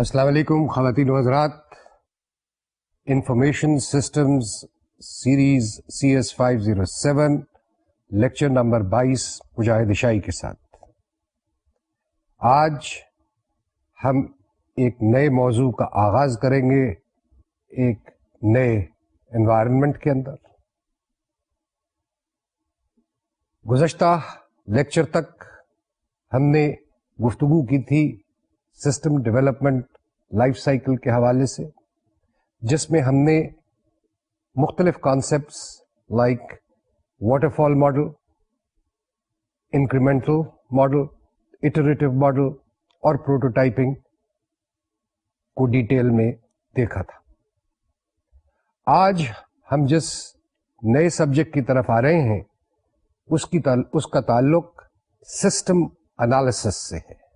السلام علیکم خواتین حضرات information systems series C S five zero seven lecture number بائیس مجاہد شاہی کے ساتھ آج ہم ایک نئے موضوع کا آغاز کریں گے ایک نئے انوائرمنٹ کے اندر گزشتہ لیکچر تک ہم نے گفتگو کی تھی سسٹم ڈیولپمنٹ لائف سائیکل کے حوالے سے جس میں ہم نے مختلف concepts like waterfall model incremental model iterative model اور پروٹوٹائپنگ کو ڈیٹیل میں دیکھا تھا آج ہم جس نئے سبجیکٹ کی طرف آ رہے ہیں اس کی اس کا تعلق سسٹم انالیسس سے ہے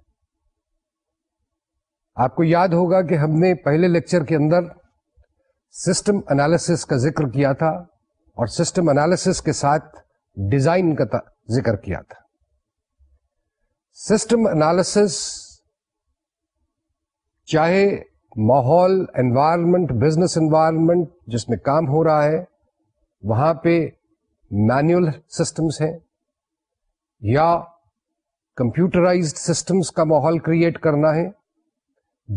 آپ کو یاد ہوگا کہ ہم نے پہلے لیکچر کے اندر سسٹم انالیس کا ذکر کیا تھا اور سسٹم انالیسس کے ساتھ ڈیزائن کا ذکر کیا تھا سسٹم انالیسس چاہے ماحول انوائرمنٹ بزنس انوائرمنٹ جس میں کام ہو رہا ہے وہاں پہ مینوئل سسٹمس ہیں یا کمپیوٹرائزڈ سسٹمس کا ماحول کریٹ کرنا ہے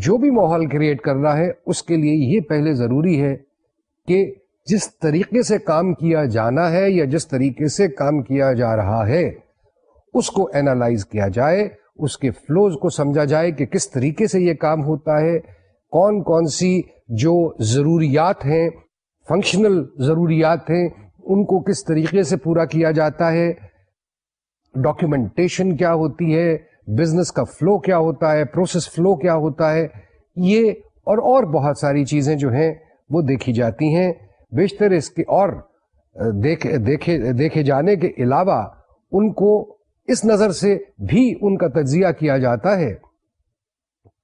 جو بھی ماحول کریٹ کرنا ہے اس کے لیے یہ پہلے ضروری ہے کہ جس طریقے سے کام کیا جانا ہے یا جس طریقے سے کام کیا جا رہا ہے اس کو اینالائز کیا جائے اس کے فلوز کو سمجھا جائے کہ کس طریقے سے یہ کام ہوتا ہے کون کون سی جو ضروریات ہیں فنکشنل ضروریات ہیں ان کو کس طریقے سے پورا کیا جاتا ہے ڈاکیومنٹیشن کیا ہوتی ہے بزنس کا فلو کیا ہوتا ہے پروسیس فلو کیا ہوتا ہے یہ اور اور بہت ساری چیزیں جو ہیں وہ دیکھی جاتی ہیں بیشتر اس کے اور دیکھے دیکھے جانے کے علاوہ ان کو اس نظر سے بھی ان کا تجزیہ کیا جاتا ہے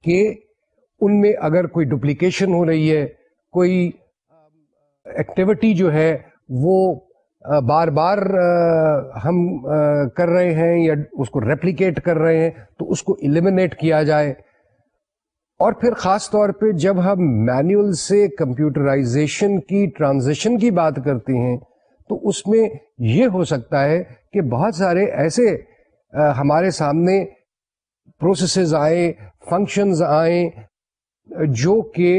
کہ ان میں اگر کوئی ڈپلیکیشن ہو رہی ہے کوئی ایکٹیویٹی جو ہے وہ بار بار ہم کر رہے ہیں یا اس کو ریپلیکیٹ کر رہے ہیں تو اس کو المنیٹ کیا جائے اور پھر خاص طور پہ جب ہم مینول سے کمپیوٹرائزیشن کی ٹرانزیشن کی بات کرتے ہیں تو اس میں یہ ہو سکتا ہے کہ بہت سارے ایسے ہمارے سامنے پروسیسز آئے فنکشنز آئے جو کہ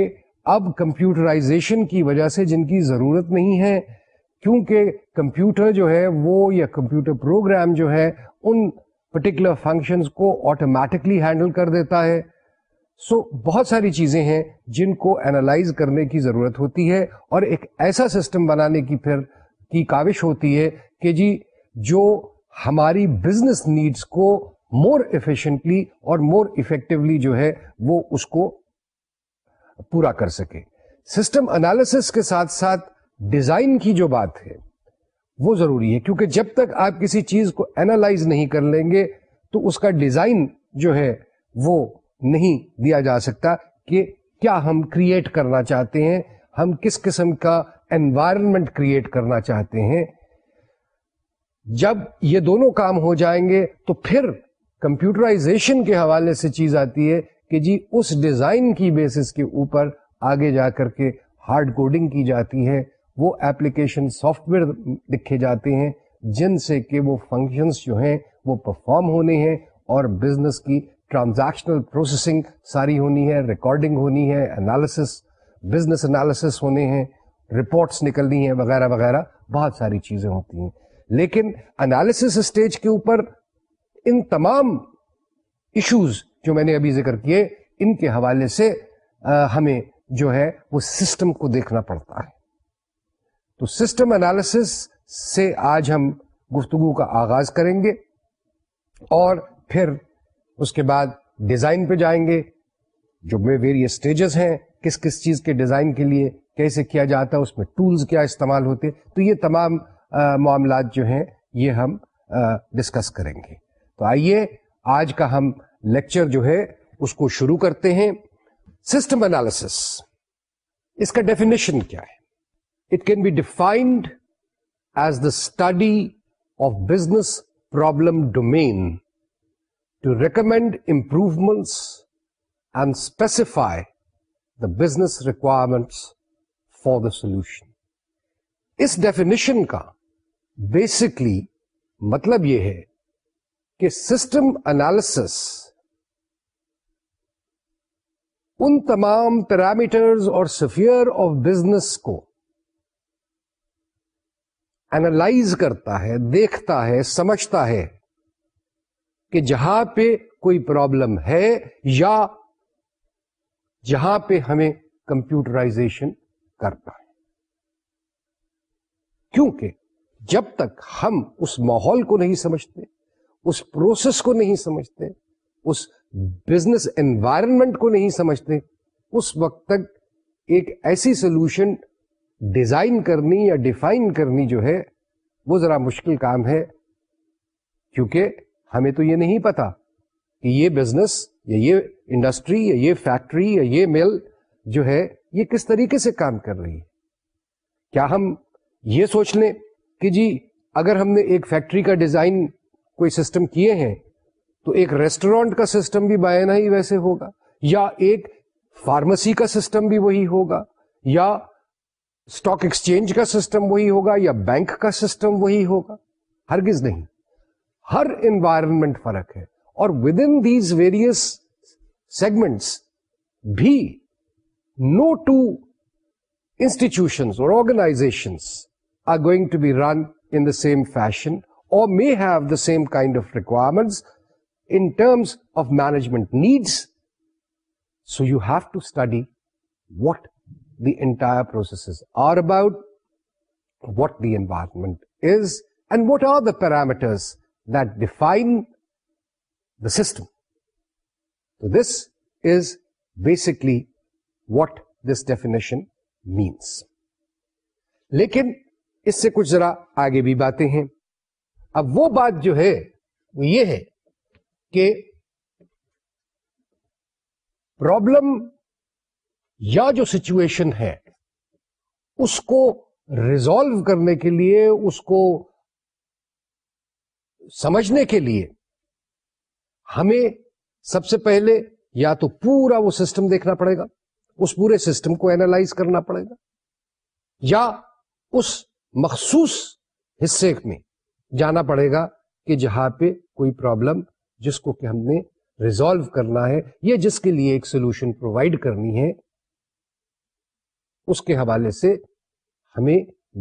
اب کمپیوٹرائزیشن کی وجہ سے جن کی ضرورت نہیں ہے کیونکہ کمپیوٹر جو ہے وہ یا کمپیوٹر پروگرام جو ہے ان پرٹیکولر فنکشنز کو آٹومیٹکلی ہینڈل کر دیتا ہے سو بہت ساری چیزیں ہیں جن کو اینالائز کرنے کی ضرورت ہوتی ہے اور ایک ایسا سسٹم بنانے کی پھر کی کاوش ہوتی ہے کہ جی جو ہماری بزنس نیڈس کو مور ایفیشنٹلی اور مور افیکٹولی جو ہے وہ اس کو پورا کر سکے سسٹم انالیس کے ساتھ ساتھ ڈیزائن کی جو بات ہے وہ ضروری ہے کیونکہ جب تک آپ کسی چیز کو اینالائز نہیں کر لیں گے تو اس کا ڈیزائن جو ہے وہ نہیں دیا جا سکتا کہ کیا ہم کریٹ کرنا چاہتے ہیں ہم کس قسم کا انوائرمنٹ کریٹ کرنا چاہتے ہیں جب یہ دونوں کام ہو جائیں گے تو پھر کمپیوٹرائزیشن کے حوالے سے چیز آتی ہے کہ جی اس ڈیزائن کی بیسس کے اوپر آگے جا کر کے ہارڈ کوڈنگ کی جاتی ہے وہ ایپلیکیشن سافٹ ویئر لکھے جاتے ہیں جن سے کہ وہ فنکشنس جو ہیں وہ پرفارم ہونے ہیں اور بزنس کی ٹرانزیکشنل پروسیسنگ ساری ہونی ہے ریکارڈنگ ہونی ہے انالیسس بزنس انالیسس ہونے ہیں رپورٹس نکلنی ہیں وغیرہ وغیرہ بہت ساری چیزیں ہوتی ہیں لیکن انالیسس اسٹیج کے اوپر ان تمام ایشوز جو میں نے ابھی ذکر کیے ان کے حوالے سے ہمیں جو ہے وہ سسٹم کو دیکھنا پڑتا ہے تو سسٹم انالیسس سے آج ہم گفتگو کا آغاز کریں گے اور پھر اس کے بعد ڈیزائن پہ جائیں گے جو ویریس اسٹیجز ہیں کس کس چیز کے ڈیزائن کے لیے کیسے کیا جاتا ہے اس میں ٹولز کیا استعمال ہوتے تو یہ تمام معاملات جو ہیں یہ ہم ڈسکس کریں گے تو آئیے آج کا ہم لیکچر جو ہے اس کو شروع کرتے ہیں سسٹم انالیسس اس کا ڈیفینیشن کیا ہے can be defined as the study of business problem domain to recommend improvements and specify the business requirements for the solution us definition کا بیسکلی مطلب یہ ہے کہ سسٹم analysis ان تمام پیرامیٹرز اور سفیئر آف بزنس کو اینالائز کرتا ہے دیکھتا ہے سمجھتا ہے کہ جہاں پہ کوئی پرابلم ہے یا جہاں پہ ہمیں کمپیوٹرائزیشن کرتا ہے کیونکہ جب تک ہم اس ماحول کو نہیں سمجھتے اس پروسیس کو نہیں سمجھتے اس بزنس انوائرمنٹ کو نہیں سمجھتے اس وقت تک ایک ایسی سولوشن ڈیزائن کرنی یا ڈیفائن کرنی جو ہے وہ ذرا مشکل کام ہے کیونکہ ہمیں تو یہ نہیں پتا کہ یہ بزنس یا یہ انڈسٹری یا یہ فیکٹری یا یہ مل جو ہے یہ کس طریقے سے کام کر رہی ہے کیا ہم یہ سوچ لیں کہ جی اگر ہم نے ایک فیکٹری کا ڈیزائن کوئی سسٹم کیے ہیں تو ایک ریسٹورینٹ کا سسٹم بھی بائنا ہی ویسے ہوگا یا ایک فارمیسی کا سسٹم بھی وہی ہوگا یا اسٹاک ایکسچینج کا سسٹم وہی ہوگا یا بینک کا سسٹم وہی ہوگا ہرگز نہیں ہر انوائرمنٹ فرق ہے اور with in these various segments بھی نو ٹو انسٹیٹیوشن اور organisations are going to be run in the same fashion اور may have the same kind of requirements in terms of management needs so you have to study what entire process are about what the environment is and what are the parameter the system تو this is basically what this definition means لیکن اس سے کچھ ذرا آگے بھی باتیں ہیں اب وہ بات جو ہے وہ یہ ہے کہ پرابلم یا جو سچویشن ہے اس کو ریزالو کرنے کے لیے اس کو سمجھنے کے لیے ہمیں سب سے پہلے یا تو پورا وہ سسٹم دیکھنا پڑے گا اس پورے سسٹم کو اینالائز کرنا پڑے گا یا اس مخصوص حصے میں جانا پڑے گا کہ جہاں پہ کوئی پرابلم جس کو کہ ہم نے ریزالو کرنا ہے یا جس کے لیے ایک سولوشن پرووائڈ کرنی ہے اس کے حوالے سے ہمیں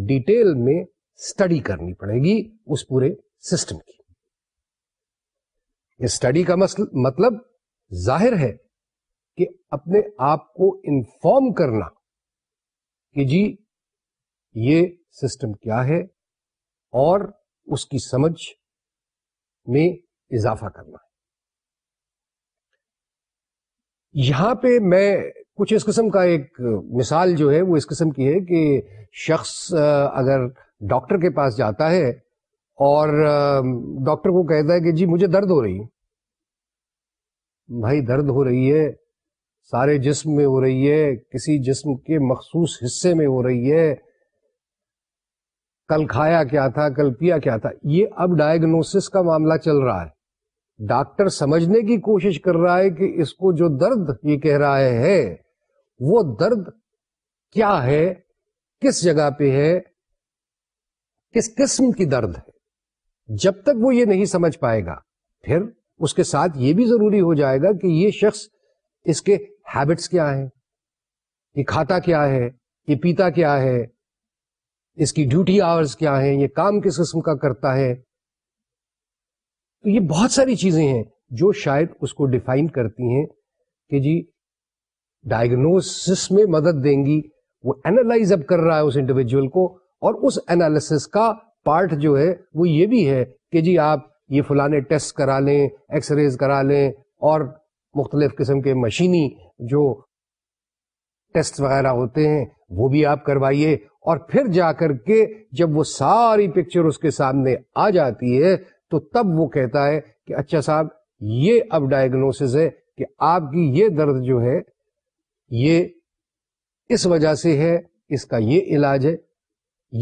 ڈیٹیل میں اسٹڈی کرنی پڑے گی اس پورے سسٹم کی اسٹڈی کا مطلب ظاہر ہے کہ اپنے آپ کو انفارم کرنا کہ جی یہ سسٹم کیا ہے اور اس کی سمجھ میں اضافہ کرنا ہے یہاں پہ میں کچھ اس قسم کا ایک مثال جو ہے وہ اس قسم کی ہے کہ شخص اگر ڈاکٹر کے پاس جاتا ہے اور ڈاکٹر کو کہتا ہے کہ جی مجھے درد ہو رہی بھائی درد ہو رہی ہے سارے جسم میں ہو رہی ہے کسی جسم کے مخصوص حصے میں ہو رہی ہے کل کھایا کیا تھا کل پیا کیا تھا یہ اب ڈائگنوسس کا معاملہ چل رہا ہے ڈاکٹر سمجھنے کی کوشش کر رہا ہے کہ اس کو جو درد یہ کہہ رہا ہے وہ درد کیا ہے کس جگہ پہ ہے کس قسم کی درد ہے جب تک وہ یہ نہیں سمجھ پائے گا پھر اس کے ساتھ یہ بھی ضروری ہو جائے گا کہ یہ شخص اس کے ہیبٹس کیا ہیں یہ کھاتا کیا ہے یہ پیتا کیا ہے اس کی ڈیوٹی آورز کیا ہیں یہ کام کس قسم کا کرتا ہے تو یہ بہت ساری چیزیں ہیں جو شاید اس کو ڈیفائن کرتی ہیں کہ جی ڈائگنوس میں مدد دیں گی وہ اینالائز اب کر رہا ہے اس انڈیویجل کو اور اس اینالیس کا پارٹ جو ہے وہ یہ بھی ہے کہ جی آپ یہ فلانے ٹیسٹ کرا لیں ایکس ریز کرا لیں اور مختلف قسم کے مشینی جو ٹیسٹ وغیرہ ہوتے ہیں وہ بھی آپ کروائیے اور پھر جا کر کے جب وہ ساری پکچر اس کے سامنے آ جاتی ہے تو تب وہ کہتا ہے کہ اچھا صاحب یہ اب ڈائگنوس ہے کہ آپ کی یہ درد جو ہے یہ اس وجہ سے ہے اس کا یہ علاج ہے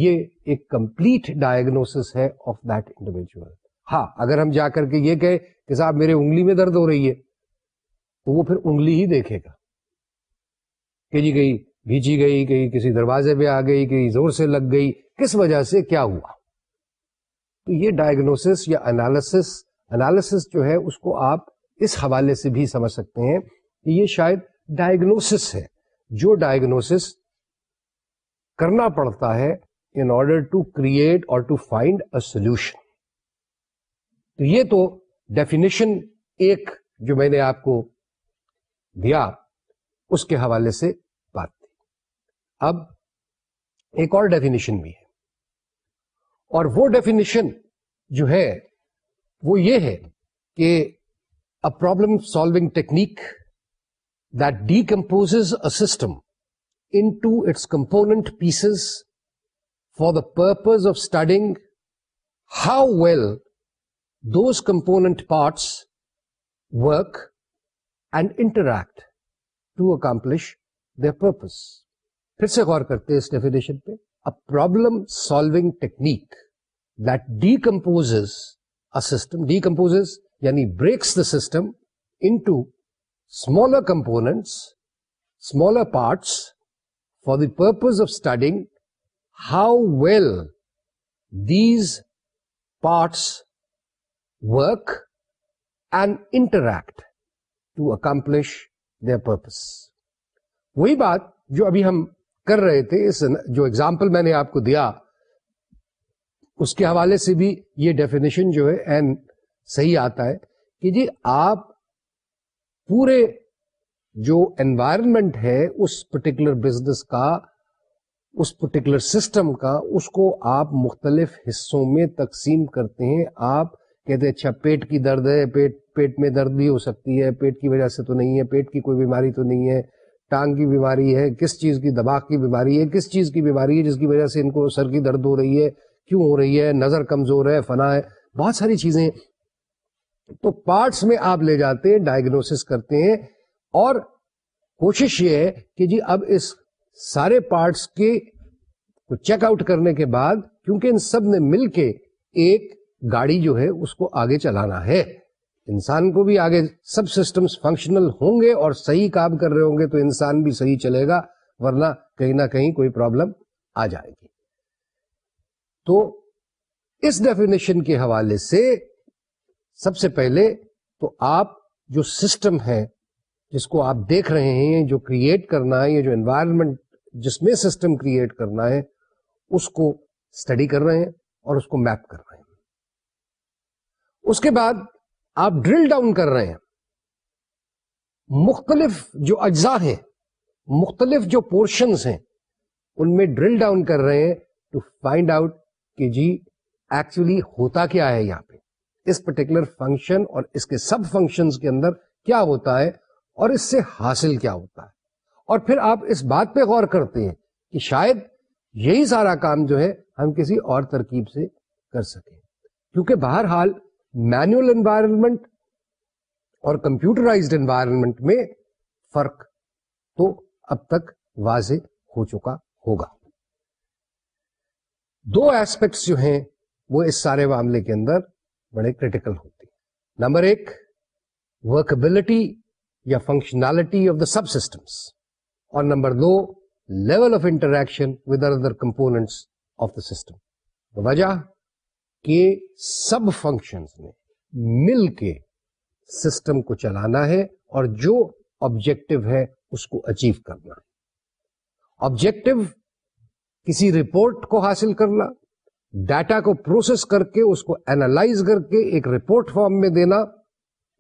یہ ایک کمپلیٹ ڈائگنوس ہے آف دیٹ انڈیویجل ہاں اگر ہم جا کر کے یہ کہ صاحب میرے انگلی میں درد ہو رہی ہے تو وہ پھر انگلی ہی دیکھے گا کہ جی کہیں بھیجی گئی کہیں کسی دروازے پہ آ گئی کہیں زور سے لگ گئی کس وجہ سے کیا ہوا تو یہ ڈائگنوس یا انالس انالس جو ہے اس کو آپ اس حوالے سے بھی سمجھ سکتے ہیں کہ یہ شاید ڈائگنوسس ہے جو ڈائگنوسس کرنا پڑتا ہے in order to create or to find a solution تو یہ تو ڈیفینیشن ایک جو میں نے آپ کو دیا اس کے حوالے سے بات تھی اب ایک اور ڈیفینیشن بھی ہے اور وہ ڈیفینیشن جو ہے وہ یہ ہے کہ problem solving technique decompose a system into its component pieces for the purpose of studying how well those component parts work and interact to accomplish the purpose پھر سے غور کرتے ہیں اس ڈیفینیشن پہ a problem solving technique decompose system decompose یعنی breaks the system into smaller parts parts for the purpose of studying how well these parts work and interact to accomplish purpose. وہی بات جو ابھی ہم کر رہے تھے اس جو اگزامپل میں نے آپ کو دیا اس کے حوالے سے بھی یہ ڈیفینیشن جو ہے صحیح آتا ہے کہ جی آپ پورے جو انوائرمنٹ ہے اس پرٹیکولر بزنس کا اس پرٹیکولر سسٹم کا اس کو آپ مختلف حصوں میں تقسیم کرتے ہیں آپ کہتے ہیں اچھا پیٹ کی درد ہے پیٹ پیٹ میں درد بھی ہو سکتی ہے پیٹ کی وجہ سے تو نہیں ہے پیٹ کی کوئی بیماری تو نہیں ہے ٹانگ کی بیماری ہے کس چیز کی دباغ کی بیماری ہے کس چیز کی بیماری ہے جس کی وجہ سے ان کو سر کی درد ہو رہی ہے کیوں ہو رہی ہے نظر کمزور ہے فنا ہے بہت ساری چیزیں تو پارٹس میں آپ لے جاتے ہیں ڈائگنوس کرتے ہیں اور کوشش یہ ہے کہ جی اب اس سارے پارٹس کے کو چیک آؤٹ کرنے کے بعد کیونکہ ان سب نے مل کے ایک گاڑی جو ہے اس کو آگے چلانا ہے انسان کو بھی آگے سب سسٹم فنکشنل ہوں گے اور صحیح کام کر رہے ہوں گے تو انسان بھی صحیح چلے گا ورنہ کہیں نہ کہیں کوئی پرابلم آ جائے گی تو اس ڈیفینیشن کے حوالے سے سب سے پہلے تو آپ جو سسٹم ہے جس کو آپ دیکھ رہے ہیں جو کریٹ کرنا ہے یا جو انوائرمنٹ جس میں سسٹم کریٹ کرنا ہے اس کو اسٹڈی کر رہے ہیں اور اس کو میپ کر رہے ہیں اس کے بعد آپ ڈرل ڈاؤن کر رہے ہیں مختلف جو اجزاء ہیں مختلف جو پورشنز ہیں ان میں ڈرل ڈاؤن کر رہے ہیں ٹو فائنڈ آؤٹ کہ جی ایکچولی ہوتا کیا ہے یہاں اس پرٹیکولر فنکشن اور اس کے سب فنکشن کے اندر کیا ہوتا ہے اور اس سے حاصل کیا ہوتا ہے اور پھر آپ اس بات پہ غور کرتے ہیں کہ شاید یہی سارا کام جو ہے ہم کسی اور ترکیب سے کر سکیں کیونکہ بہرحال مینوئل انوائرمنٹ اور کمپیوٹرائزڈ انوائرمنٹ میں فرق تو اب تک واضح ہو چکا ہوگا دو ایسپیکٹس جو ہیں وہ اس سارے معاملے کے اندر بڑے ہوتے ہوتی نمبر ایک ورکبلٹی یا functionality of the sub systems اور number do level of interaction with other components of the system وجہ کے سب فنکشن مل کے سسٹم کو چلانا ہے اور جو آبجیکٹو ہے اس کو اچیو کرنا آبجیکٹو کسی رپورٹ کو حاصل کرنا ڈیٹا کو پروسیس کر کے اس کو اینالائز کر کے ایک رپورٹ فارم میں دینا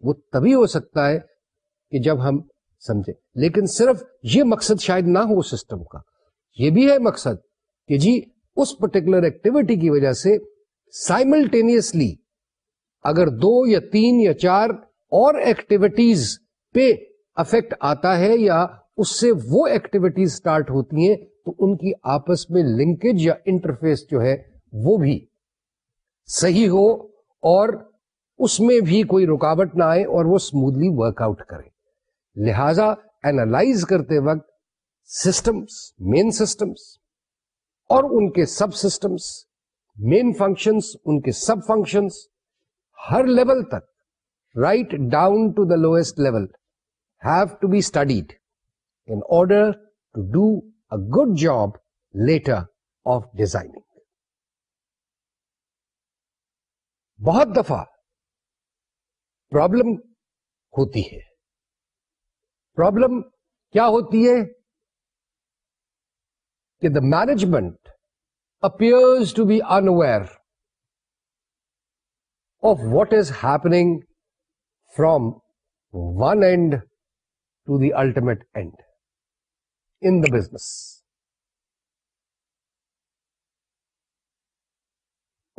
وہ تبھی ہو سکتا ہے کہ جب ہم سمجھیں لیکن صرف یہ مقصد شاید نہ ہو سسٹم کا یہ بھی ہے مقصد کہ جی اس پرٹیکولر ایکٹیویٹی کی وجہ سے سائملٹینئسلی اگر دو یا تین یا چار اور ایکٹیویٹیز پہ افیکٹ آتا ہے یا اس سے وہ ایکٹیویٹیز سٹارٹ ہوتی ہیں تو ان کی آپس میں لنکیج یا انٹرفیس جو ہے وہ بھی صحیح ہو اور اس میں بھی کوئی رکاوٹ نہ آئے اور وہ اسموتھلی ورک آؤٹ کرے لہذا اینالائز کرتے وقت سسٹمس مین سسٹمس اور ان کے سب سسٹمس مین فنکشنس ان کے سب فنکشنس ہر لیول تک right down to the lowest level have to be studied in order to do a good job later of designing بہت دفعہ پرابلم ہوتی ہے پرابلم کیا ہوتی ہے کہ the management appears to be unaware of what is happening from one end to the ultimate end in the business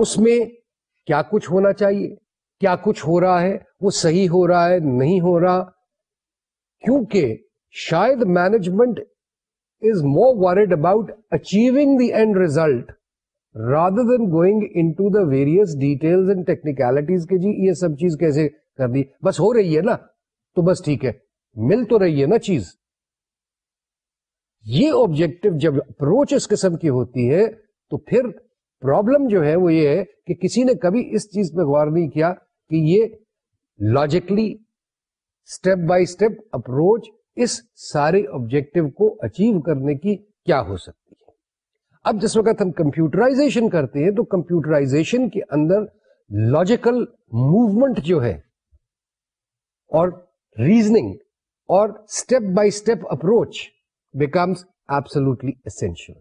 اس میں کیا کچھ ہونا چاہیے کیا کچھ ہو رہا ہے وہ صحیح ہو رہا ہے نہیں ہو رہا کیونکہ شاید management is more worried about achieving the end result rather than going into the various detail and technicalities کے جی یہ سب چیز کیسے کر دی بس ہو رہی ہے نا تو بس ٹھیک ہے مل تو رہی ہے نا چیز یہ آبجیکٹو جب اپروچ اس قسم کی ہوتی ہے تو پھر پرابلم جو ہے وہ یہ ہے کہ کسی نے کبھی اس چیز پہ غور نہیں کیا کہ یہ logically step by step approach اس سارے آبجیکٹو کو اچیو کرنے کی کیا ہو سکتی ہے اب جس وقت ہم کمپیوٹرائزیشن کرتے ہیں تو کمپیوٹرائزیشن کے اندر لاجیکل موومنٹ جو ہے اور ریزنگ اور step by step approach becomes absolutely essential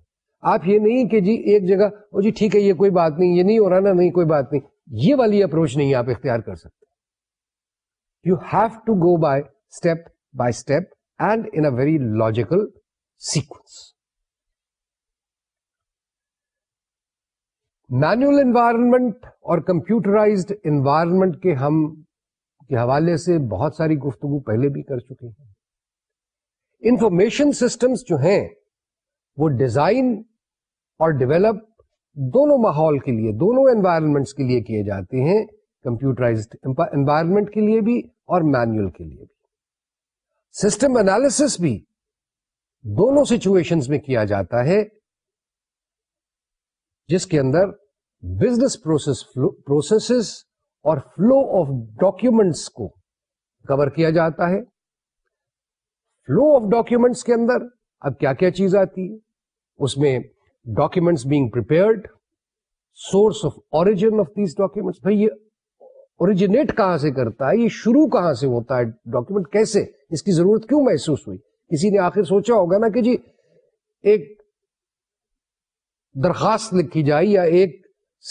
آپ یہ نہیں کہ جی ایک جگہ جی ٹھیک ہے یہ کوئی بات نہیں یہ نہیں ہو رہا نا نہیں کوئی بات نہیں یہ والی اپروچ نہیں آپ اختیار کر سکتے you have to go by step by step and in very logical sequence manual environment اور کمپیوٹرائزڈ انوائرمنٹ کے ہم کے حوالے سے بہت ساری گفتگو پہلے بھی کر چکے ہیں انفارمیشن سسٹمس جو ہیں وہ ڈیزائن اور ڈیولپ دونوں ماحول کے لیے دونوں انوائرمنٹس کے لیے کیے جاتے ہیں کمپیوٹرائز انوائرمنٹ کے لیے بھی اور مین کے لیے بھی سسٹم انالیسس بھی دونوں سچویشن میں کیا جاتا ہے جس کے اندر بزنس پروسیس پروسیسز اور فلو آف ڈاکومینٹس کو کور کیا جاتا ہے فلو آف ڈاکومینٹس کے اندر اب کیا کیا چیز آتی ہے اس میں documents being پرڈ source of origin of these documents بھائی یہ اوریجنیٹ کہاں سے کرتا ہے یہ شروع کہاں سے ہوتا ہے ڈاکومینٹ کیسے اس کی ضرورت کیوں محسوس ہوئی کسی نے آخر سوچا ہوگا نا کہ جی ایک درخواست لکھی جائے یا ایک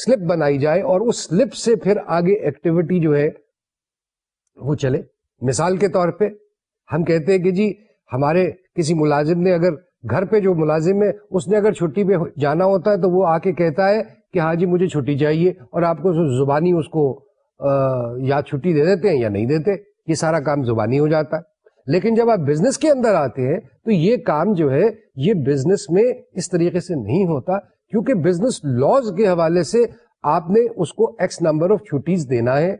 سلپ بنائی جائے اور اس سلپ سے پھر آگے ایکٹیویٹی جو ہے وہ چلے مثال کے طور پہ ہم کہتے ہیں کہ جی ہمارے کسی ملازم نے اگر گھر پہ جو ملازم ہے اس نے اگر چھٹی پہ جانا ہوتا ہے تو وہ آ کے کہتا ہے کہ ہاں جی مجھے چھٹی چاہیے اور آپ کو زبانی اس کو یا چھٹی دے دیتے ہیں یا نہیں دیتے یہ سارا کام زبانی ہو جاتا ہے لیکن جب آپ بزنس کے اندر آتے ہیں تو یہ کام جو ہے یہ بزنس میں اس طریقے سے نہیں ہوتا کیونکہ بزنس لاز کے حوالے سے آپ نے اس کو ایکس نمبر آف چھٹیز دینا ہے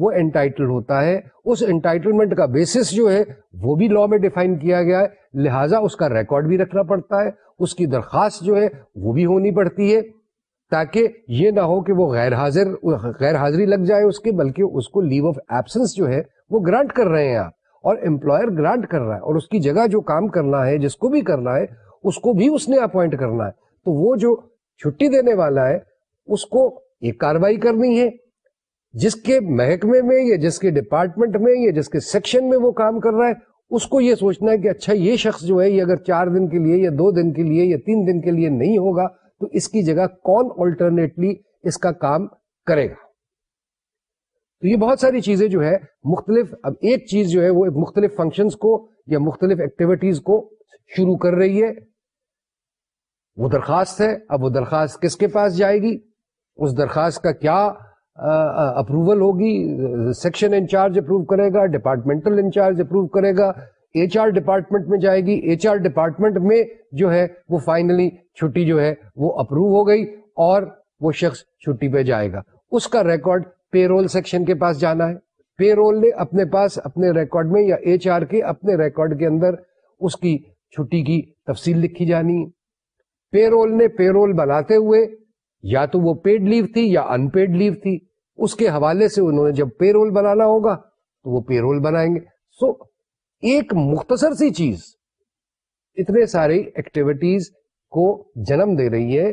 وہ انٹائٹل ہوتا ہے اس انٹائٹلمنٹ کا بیسس جو ہے وہ بھی لا میں ڈیفائن کیا گیا ہے لہٰذا اس کا ریکارڈ بھی رکھنا پڑتا ہے اس کی درخواست جو ہے وہ بھی ہونی پڑتی ہے تاکہ یہ نہ ہو کہ وہ غیر حاضر غیر حاضری لگ جائے اس کے بلکہ اس کو لیو آف ایبسنس جو ہے وہ گرانٹ کر رہے ہیں آپ اور امپلائر گرانٹ کر رہا ہے اور اس کی جگہ جو کام کرنا ہے جس کو بھی کرنا ہے اس کو بھی اس نے اپوائنٹ کرنا ہے تو وہ جو چھٹی دینے والا ہے اس کو ایک کاروائی کرنی ہے جس کے محکمے میں یا جس کے ڈپارٹمنٹ میں یا جس کے سیکشن میں وہ کام کر رہا ہے اس کو یہ سوچنا ہے کہ اچھا یہ شخص جو ہے یہ اگر چار دن کے لیے یا دو دن کے لیے یا تین دن کے لیے نہیں ہوگا تو اس کی جگہ کون آلٹرنیٹلی اس کا کام کرے گا تو یہ بہت ساری چیزیں جو ہے مختلف اب ایک چیز جو ہے وہ مختلف فنکشنز کو یا مختلف ایکٹیویٹیز کو شروع کر رہی ہے وہ درخواست ہے اب وہ درخواست کس کے پاس جائے گی اس درخواست کا کیا اپروول ہوگی سیکشن انچارج اپروو کرے گا ڈپارٹمنٹل انچارج اپروو کرے گا ایچ آر ڈپارٹمنٹ میں جائے گی ایچ آر ڈپارٹمنٹ میں جو ہے وہ فائنلی چھٹی جو ہے وہ اپروو ہو گئی اور وہ شخص چھٹی پہ جائے گا اس کا ریکارڈ پے رول سیکشن کے پاس جانا ہے پے رول نے اپنے پاس اپنے ریکارڈ میں یا ایچ آر کے اپنے ریکارڈ کے اندر اس کی چھٹی کی تفصیل لکھی جانی ہے پے رول نے پے رول بناتے ہوئے یا تو وہ پیڈ لیو تھی یا ان پیڈ لیو تھی اس کے حوالے سے انہوں نے جب پے رول بنانا ہوگا تو وہ پے رول بنائیں گے سو so, ایک مختصر سی چیز اتنے ساری ایکٹیویٹیز کو جنم دے رہی ہے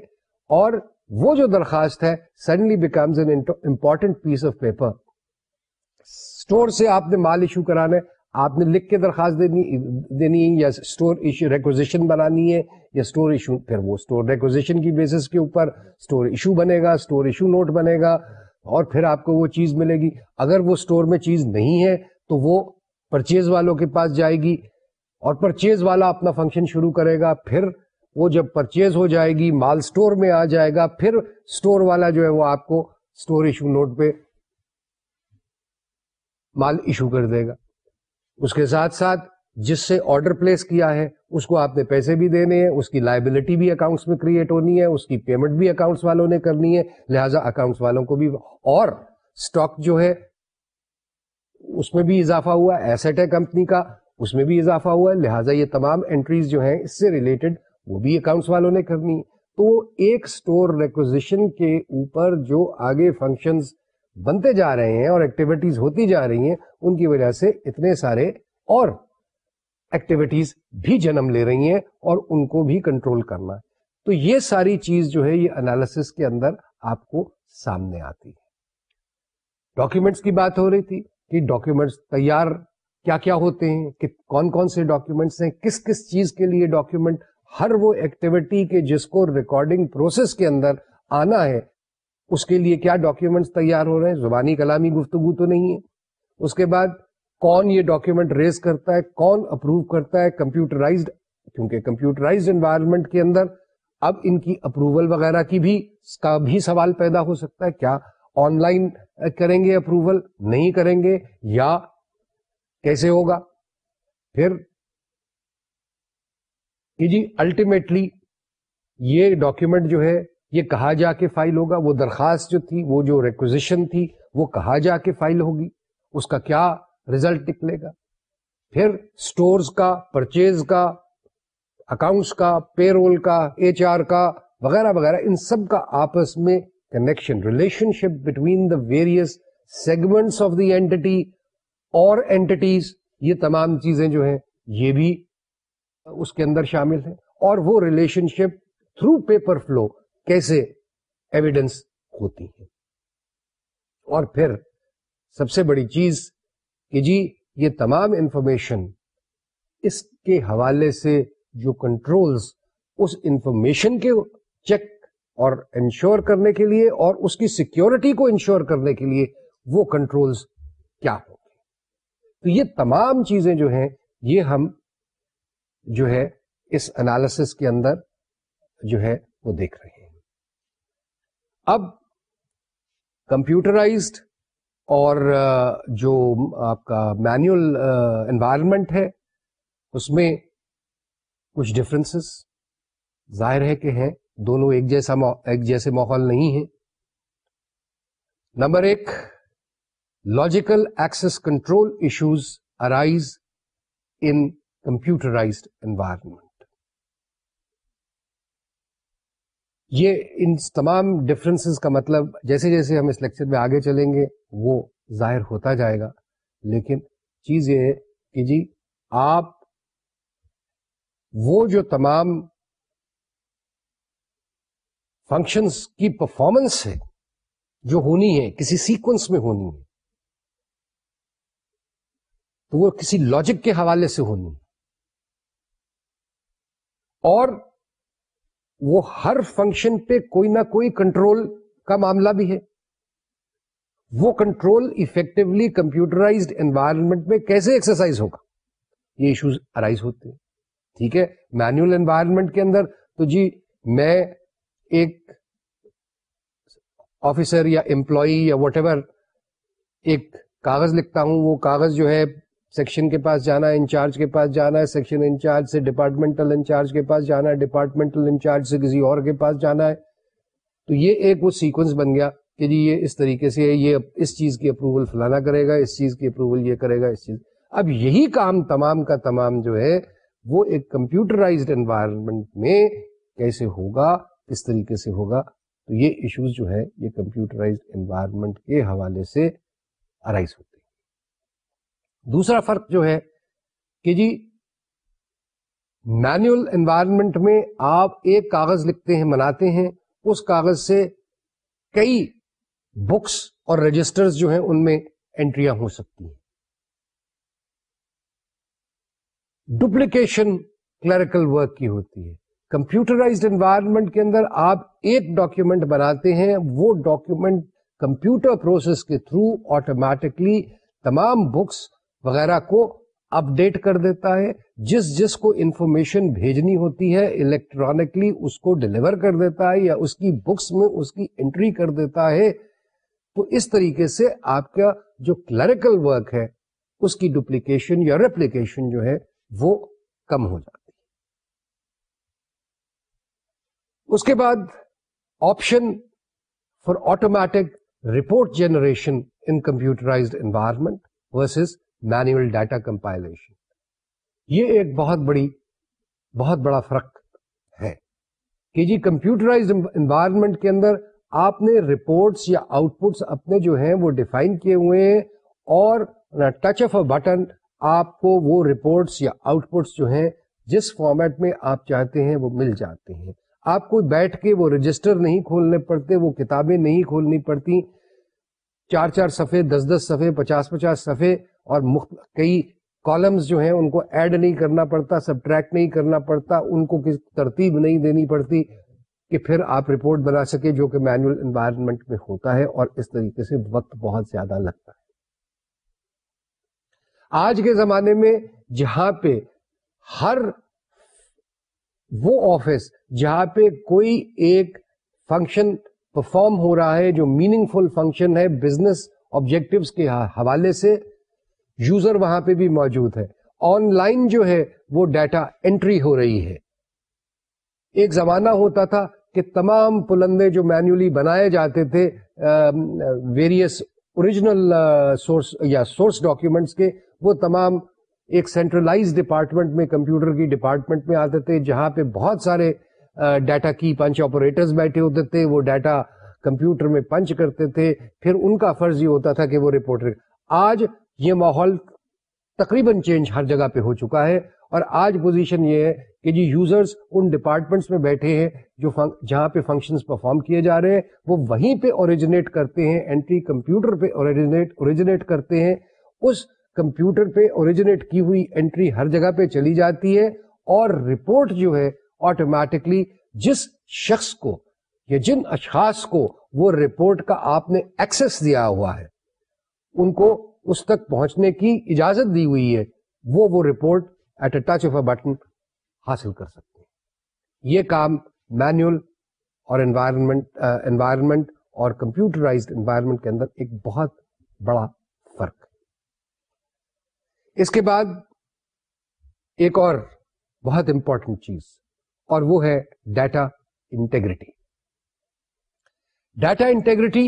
اور وہ جو درخواست ہے suddenly becomes an important piece of paper store سے آپ نے مال ایشو کرانا ہے آپ نے لکھ کے درخواست دینی دینی یا اسٹور ایشو ریکوزیشن بنانی ہے یا اسٹور ایشو پھر وہ اسٹور ریکوزیشن کی بیسس کے اوپر اسٹور ایشو بنے گا اسٹور ایشو نوٹ بنے گا اور پھر آپ کو وہ چیز ملے گی اگر وہ اسٹور میں چیز نہیں ہے تو وہ پرچیز والوں کے پاس جائے گی اور پرچیز والا اپنا فنکشن شروع کرے گا پھر وہ جب پرچیز ہو جائے گی مال اسٹور میں آ جائے گا پھر اسٹور والا جو ہے وہ آپ کو اسٹور ایشو نوٹ پہ مال ایشو کر دے گا اس کے ساتھ ساتھ جس سے آرڈر پلیس کیا ہے اس کو آپ نے پیسے بھی دینے ہیں اس کی لائبلٹی بھی اکاؤنٹس میں کریٹ ہونی ہے اس کی پیمنٹ بھی اکاؤنٹس والوں نے کرنی ہے لہٰذا اکاؤنٹس والوں کو بھی اور اسٹاک جو ہے اس میں بھی اضافہ ہوا ایسٹ ہے کمپنی کا اس میں بھی اضافہ ہوا ہے لہٰذا یہ تمام انٹریز جو ہیں اس سے ریلیٹڈ وہ بھی اکاؤنٹس والوں نے کرنی ہے تو ایک اسٹور ریکوزیشن کے اوپر جو آگے فنکشنز بنتے جا رہے ہیں اور ایکٹیویٹیز ہوتی جا رہی ہیں ان کی وجہ سے اتنے سارے اور ایکٹیویٹیز بھی جنم لے رہی ہیں اور ان کو بھی کنٹرول کرنا ہے تو یہ ساری چیز جو ہے یہ انالس کے اندر آپ کو سامنے آتی ہے ڈاکومینٹس کی بات ہو رہی تھی کہ ڈاکومینٹس تیار کیا کیا ہوتے ہیں کہ کون کون سے ڈاکومینٹس ہیں کس کس چیز کے لیے ڈاکومینٹ ہر وہ ایکٹیویٹی کے جس کو ریکارڈنگ پروسیس کے اندر آنا ہے اس کے لیے کیا ڈاکیومنٹس تیار ہو رہے ہیں زبانی کلامی گفتگو تو نہیں ہے اس کے بعد کون یہ ڈاکیومنٹ ریز کرتا ہے کون اپروو کرتا ہے کمپیوٹرائزڈ کیونکہ کمپیوٹرائز انوائرمنٹ کے اندر اب ان کی اپروول وغیرہ کی بھی کا بھی سوال پیدا ہو سکتا ہے کیا آن لائن کریں گے اپروول نہیں کریں گے یا کیسے ہوگا پھر کہ جی الٹیمیٹلی یہ ڈاکیومنٹ جو ہے یہ کہا جا کے فائل ہوگا وہ درخواست جو تھی وہ جو ریکوزیشن تھی وہ کہا جا کے فائل ہوگی اس کا کیا ریزلٹ نکلے گا پھر سٹورز کا پرچیز کا اکاؤنٹس کا پے رول کا ایچ آر کا وغیرہ وغیرہ ان سب کا آپس میں connection relationship between the various segments of the entity اور اینٹیز یہ تمام چیزیں جو ہیں یہ بھی اس کے اندر شامل ہیں اور وہ relationship through paper flow کیسے ایویڈینس ہوتی ہے اور پھر سب سے بڑی چیز کہ جی یہ تمام انفارمیشن اس کے حوالے سے جو کنٹرولز اس انفارمیشن کے چیک اور انشور کرنے کے لیے اور اس کی سیکیورٹی کو انشور کرنے کے لیے وہ کنٹرولز کیا گے تو یہ تمام چیزیں جو ہیں یہ ہم جو ہے اس انالس کے اندر جو ہے وہ دیکھ رہے ہیں اب کمپیوٹرائزڈ اور جو آپ کا مینوئل انوائرمنٹ ہے اس میں کچھ ڈفرینس ظاہر ہے کہ ہیں دونوں ایک جیسا ایک جیسے ماحول نہیں ہیں نمبر ایک logical access control issues arise in computerised environment یہ ان تمام ڈفرینس کا مطلب جیسے جیسے ہم اس لیکچر میں آگے چلیں گے وہ ظاہر ہوتا جائے گا لیکن چیز یہ ہے کہ جی آپ وہ جو تمام فنکشنس کی پرفارمنس ہے جو ہونی ہے کسی سیکوینس میں ہونی ہے تو وہ کسی لاجک کے حوالے سے ہونی ہے اور وہ ہر فنکشن پہ کوئی نہ کوئی کنٹرول کا معاملہ بھی ہے وہ کنٹرول افیکٹولی کمپیوٹرائز انوائرمنٹ میں کیسے ایکسرسائز ہوگا یہ ایشوز ارائیز ہوتے ہیں ٹھیک ہے مینوئل انوائرمنٹ کے اندر تو جی میں ایک آفیسر یا امپلائی یا واٹ ایور ایک کاغذ لکھتا ہوں وہ کاغذ جو ہے سیکشن کے پاس جانا ہے انچارج کے پاس جانا ہے سیکشن انچارج سے ڈپارٹمنٹل انچارج کے پاس جانا ہے ڈپارٹمنٹل انچارج سے کسی اور کے پاس جانا ہے تو یہ ایک وہ سیکوینس بن گیا کہ جی یہ اس طریقے سے یہ اس چیز کی اپروول فلانا کرے گا اس چیز کی اپروول یہ کرے گا اس چیز اب یہی کام تمام کا تمام جو ہے وہ ایک کمپیوٹرائزڈ انوائرمنٹ میں کیسے ہوگا کس طریقے سے ہوگا تو یہ ایشوز جو ہے یہ کمپیوٹرائزڈ انوائرمنٹ کے حوالے سے ارائز ہوگا دوسرا فرق جو ہے کہ جی مینوئل انوائرمنٹ میں آپ ایک کاغذ لکھتے ہیں مناتے ہیں اس کاغذ سے کئی بکس اور رجسٹر جو ہیں ان میں انٹریاں ہو سکتی ہیں ڈپلیکیشن کلیریکل ورک کی ہوتی ہے کمپیوٹرائزڈ انوائرمنٹ کے اندر آپ ایک ڈاکومینٹ بناتے ہیں وہ ڈاکومینٹ کمپیوٹر پروسیس کے تھرو آٹومیٹکلی تمام بکس وغیرہ کو اپ ڈیٹ کر دیتا ہے جس جس کو انفارمیشن بھیجنی ہوتی ہے الیکٹرانکلی اس کو ڈلیور کر دیتا ہے یا اس کی بکس میں اس کی انٹری کر دیتا ہے تو اس طریقے سے آپ کا جو کلریکل ورک ہے اس کی ڈپلیکیشن یا ریپلیکیشن جو ہے وہ کم ہو جاتی ہے اس کے بعد option for automatic report generation in computerised environment versus manual data compilation یہ ایک بہت بڑی بہت بڑا فرق ہے کہ جی کمپیوٹرائز انوائرمنٹ کے اندر آپ نے رپورٹس یا آؤٹ پٹس اپنے جو ہیں وہ ڈیفائن کیے ہوئے ہیں اور ٹچ آف اے بٹن آپ کو وہ رپورٹس یا آؤٹ پٹس جو ہیں جس فارمیٹ میں آپ چاہتے ہیں وہ مل جاتے ہیں آپ کو بیٹھ کے وہ رجسٹر نہیں کھولنے پڑتے وہ کتابیں نہیں کھولنی پڑتی چار چار صفحے دس دس صفحے پچاس پچاس صفحے اور مخت... کئی کالمز جو ہیں ان کو ایڈ نہیں کرنا پڑتا سب ٹریک نہیں کرنا پڑتا ان کو کسی ترتیب نہیں دینی پڑتی کہ پھر آپ رپورٹ بنا سکے جو کہ مینوئل انوائرمنٹ میں ہوتا ہے اور اس طریقے سے وقت بہت زیادہ لگتا ہے آج کے زمانے میں جہاں پہ ہر وہ آفس جہاں پہ کوئی ایک فنکشن پرفارم ہو رہا ہے جو میننگ فل فنکشن ہے بزنس کے حوالے سے یوزر وہاں پہ بھی موجود ہے آن لائن جو ہے وہ ڈیٹا انٹری ہو رہی ہے ایک زمانہ ہوتا تھا کہ تمام پلندے جو مینولی بنائے جاتے تھے ویریس اوریجنل سورس یا سورس ڈاکیومنٹس کے وہ تمام ایک سینٹرلائز ڈپارٹمنٹ میں کمپیوٹر کی ڈپارٹمنٹ میں آتے تھے جہاں پہ بہت سارے ڈیٹا کی پنچ آپریٹرز بیٹھے ہوتے تھے وہ ڈیٹا کمپیوٹر میں پنچ کرتے تھے پھر ان کا فرض یہ ہوتا تھا کہ وہ رپورٹر آج یہ ماحول تقریباً چینج ہر جگہ پہ ہو چکا ہے اور آج پوزیشن یہ ہے کہ جی یوزرز ان ڈپارٹمنٹس میں بیٹھے ہیں جو جہاں پہ فنکشنز پرفارم کیے جا رہے ہیں وہ وہیں پہ اوریجنیٹ کرتے ہیں انٹری کمپیوٹر پہ اوریجنیٹ اوریجنیٹ کرتے ہیں اس کمپیوٹر پہ اوریجنیٹ کی ہوئی اینٹری ہر جگہ پہ چلی جاتی ہے اور رپورٹ جو ہے آٹومیٹکلی جس شخص کو یا جن اشخاص کو وہ رپورٹ کا آپ نے ایکسس دیا ہوا ہے ان کو اس تک پہنچنے کی اجازت دی ہوئی ہے وہ وہ report at a touch of a button حاصل کر سکتے ہیں یہ کام مین اور انوائرمنٹ اور کمپیوٹرائز انوائرمنٹ کے اندر ایک بہت بڑا فرق اس کے بعد ایک اور بہت امپورٹنٹ چیز اور وہ ہے ڈیٹا انٹیگریٹی ڈیٹا انٹیگریٹی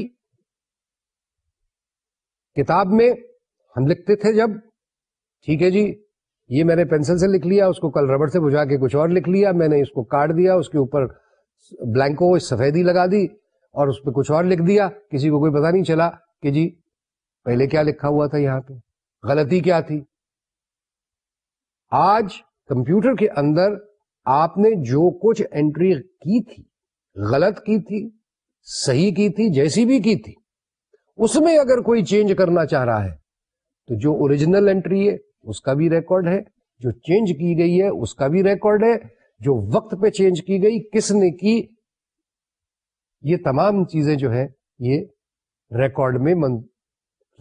کتاب میں ہم لکھتے تھے جب ٹھیک ہے جی یہ میں نے پینسل سے لکھ لیا اس کو کل ربڑ سے بجا کے کچھ اور لکھ لیا میں نے اس کو کاٹ دیا اس کے اوپر بلینکو سفیدی لگا دی اور اس پہ کچھ اور لکھ دیا کسی کو کوئی پتا نہیں چلا کہ جی پہلے کیا لکھا ہوا تھا یہاں پہ غلطی کیا تھی آج کمپیوٹر کے اندر آپ نے جو کچھ انٹری کی تھی غلط کی تھی صحیح کی تھی جیسی بھی کی تھی اس میں اگر کوئی چینج کرنا چاہ رہا ہے تو جو اوریجنل انٹری ہے اس کا بھی ریکارڈ ہے جو چینج کی گئی ہے اس کا بھی ریکارڈ ہے جو وقت پہ چینج کی گئی کس نے کی یہ تمام چیزیں جو ہے یہ ریکارڈ میں من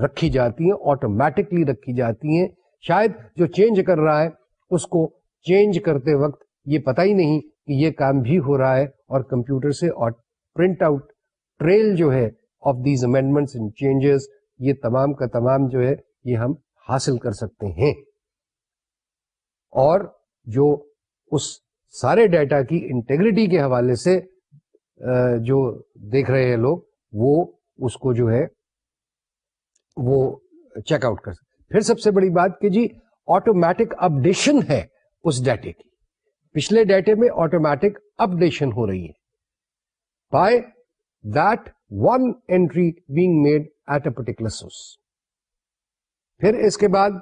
رکھی جاتی ہیں آٹومیٹکلی رکھی جاتی ہیں شاید جو چینج کر رہا ہے اس کو چینج کرتے وقت یہ پتا ہی نہیں کہ یہ کام بھی ہو رہا ہے اور کمپیوٹر سے اور پرنٹ آؤٹ ٹریل جو ہے آف دیز امینڈمنٹس چینجز یہ تمام کا تمام جو ہے یہ ہم حاصل کر سکتے ہیں اور جو اس سارے ڈیٹا کی انٹیگریٹی کے حوالے سے جو دیکھ رہے ہیں لوگ وہ اس کو جو ہے وہ چیک آؤٹ کر سکتے پھر سب سے بڑی بات کہ جی آٹومیٹک اپڈیشن ہے اس ڈیٹے کی پچھلے ڈیٹے میں آٹومیٹک اپڈیشن ہو رہی ہے by that one entry being made at a particular source پھر اس کے بعد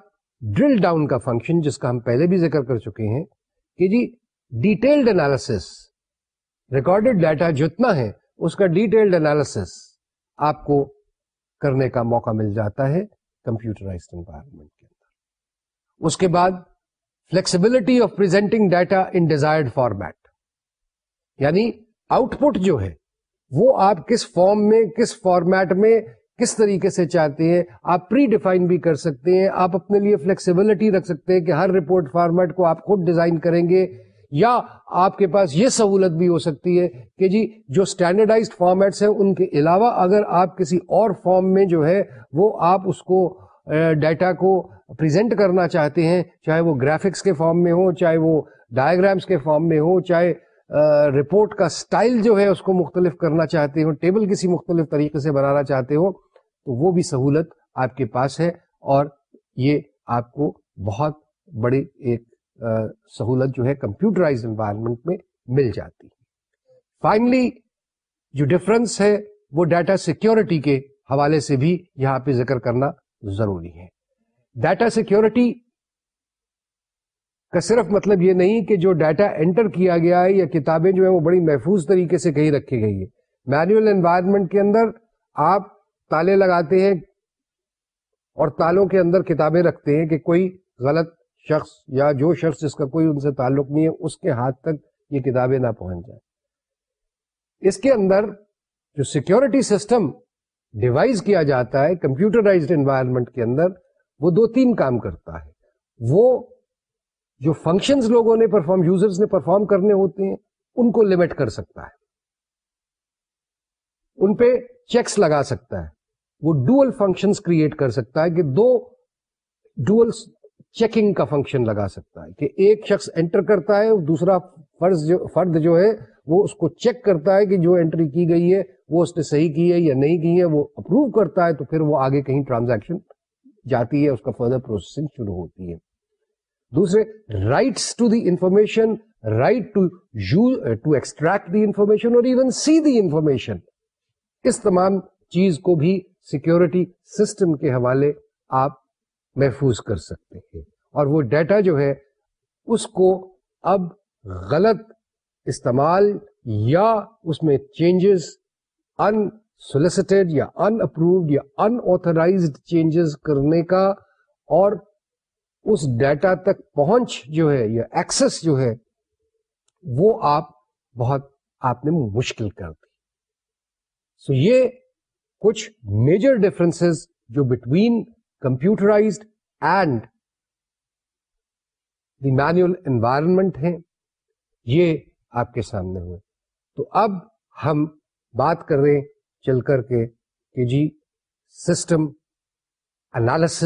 ڈرل ڈاؤن کا فنکشن جس کا ہم پہلے بھی ذکر کر چکے ہیں کہ جی ڈیٹیلڈ اینالیس ریکارڈیڈ ڈیٹا جتنا ہے اس کا ڈیٹیلڈ اینالیس آپ کو کرنے کا موقع مل جاتا ہے کمپیوٹرائز انوائرمنٹ کے اندر اس کے بعد flexibility of presenting data in desired format یعنی آؤٹ پٹ جو ہے وہ آپ کس طریقے سے چاہتے ہیں آپ پری ڈیفائن بھی کر سکتے ہیں آپ اپنے لیے فلیکسیبلٹی رکھ سکتے ہیں کہ ہر رپورٹ فارمیٹ کو آپ خود ڈیزائن کریں گے یا آپ کے پاس یہ سہولت بھی ہو سکتی ہے کہ جی جو اسٹینڈرڈائز فارمیٹس ہیں ان کے علاوہ اگر آپ کسی اور فارم میں جو ہے وہ آپ اس کو ڈیٹا کو پریزنٹ کرنا چاہتے ہیں چاہے وہ گرافکس کے فارم میں ہو چاہے وہ ڈائگرامس کے فارم میں ہو چاہے رپورٹ کا اسٹائل جو ہے اس کو مختلف کرنا چاہتے ہوں ٹیبل کسی مختلف طریقے سے بنانا چاہتے ہو تو وہ بھی سہولت آپ کے پاس ہے اور یہ آپ کو بہت بڑی ایک سہولت جو ہے کمپیوٹرائز انوائرمنٹ میں مل جاتی ہے فائنلی جو ڈفرنس ہے وہ ڈیٹا سیکورٹی کے حوالے سے بھی یہاں پہ ذکر کرنا ضروری ہے ڈیٹا سیکورٹی کا صرف مطلب یہ نہیں کہ جو ڈیٹا انٹر کیا گیا ہے یا کتابیں جو ہیں وہ بڑی محفوظ طریقے سے کہیں رکھی گئی ہے مینوئل انوائرمنٹ کے اندر آپ تالے لگاتے ہیں اور تالوں کے اندر کتابیں رکھتے ہیں کہ کوئی غلط شخص یا جو شخص جس کا کوئی ان سے تعلق نہیں ہے اس کے ہاتھ تک یہ کتابیں نہ پہنچ جائیں اس کے اندر جو سیکورٹی سسٹم ڈیوائز کیا جاتا ہے کمپیوٹرائزڈ انوائرمنٹ کے اندر وہ دو تین کام کرتا ہے وہ جو فنکشنز لوگوں نے پرفارم یوزرز نے پرفارم کرنے ہوتے ہیں ان کو لمٹ کر سکتا ہے ان پہ چیکس لگا سکتا ہے وہ ڈوئل فنکشنز کریٹ کر سکتا ہے کہ دو ڈوئل چیکنگ کا فنکشن لگا سکتا ہے کہ ایک شخص انٹر کرتا ہے دوسرا فرض جو فرد جو ہے وہ اس کو چیک کرتا ہے کہ جو انٹری کی گئی ہے وہ اس نے صحیح کی ہے یا نہیں کی ہے وہ اپروو کرتا ہے تو پھر وہ آگے کہیں ٹرانزیکشن جاتی ہے اس کا فردر پروسیسنگ شروع ہوتی ہے دوسرے rights to the information right to you to extract the information اور ایون سی دی انفارمیشن اس تمام چیز کو بھی سیکیورٹی سسٹم کے حوالے آپ محفوظ کر سکتے ہیں اور وہ ڈیٹا جو ہے اس کو اب غلط استعمال یا اس میں چینجز ان سولسیٹڈ یا ان اپروڈ یا ان انتھورائزڈ چینجز کرنے کا اور اس ڈیٹا تک پہنچ جو ہے یا ایکسس جو ہے وہ آپ بہت آپ نے مشکل کر دی سو یہ کچھ میجر ڈفرینس جو between computerised and the manual environment ہیں یہ آپ کے سامنے ہوئے تو اب ہم بات کر رہے ہیں چل کر کے کہ جی سسٹم اینالس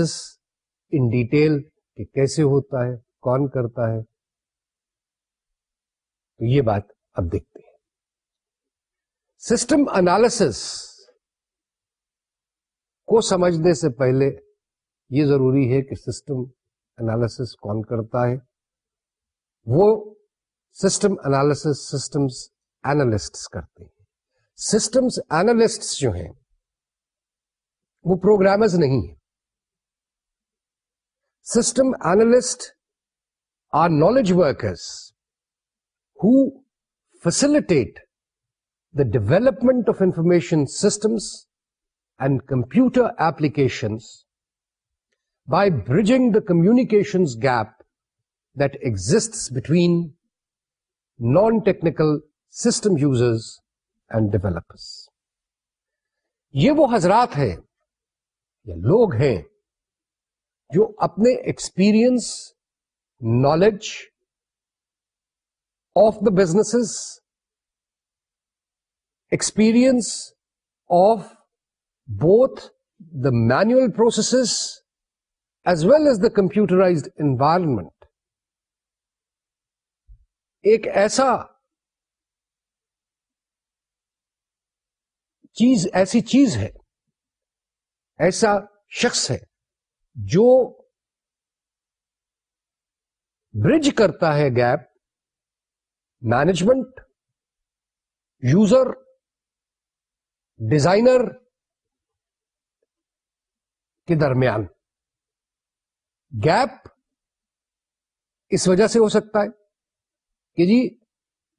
ان ڈیٹیل کہ کیسے ہوتا ہے کون کرتا ہے تو یہ بات اب دیکھتے ہیں سسٹم کو سمجھنے سے پہلے یہ ضروری ہے کہ سسٹم سسٹمس کون کرتا ہے وہ سسٹم سسٹمز اینالسٹ کرتے ہیں سسٹمس اینالسٹس جو ہیں وہ پروگرامرز نہیں ہیں system analyst are knowledge workers who facilitate the development of information systems and computer applications by bridging the communications gap that exist between non technical system users and developers یہ وہ حضرات ہیں یا لوگ ہیں جو اپنے experience knowledge of the business experience of both the manual processes as well as the computerised environment ایک ایسا چیز ایسی چیز ہے ایسا شخص ہے جو برج کرتا ہے گیپ مینجمنٹ یوزر ڈیزائنر کے درمیان گیپ اس وجہ سے ہو سکتا ہے کہ جی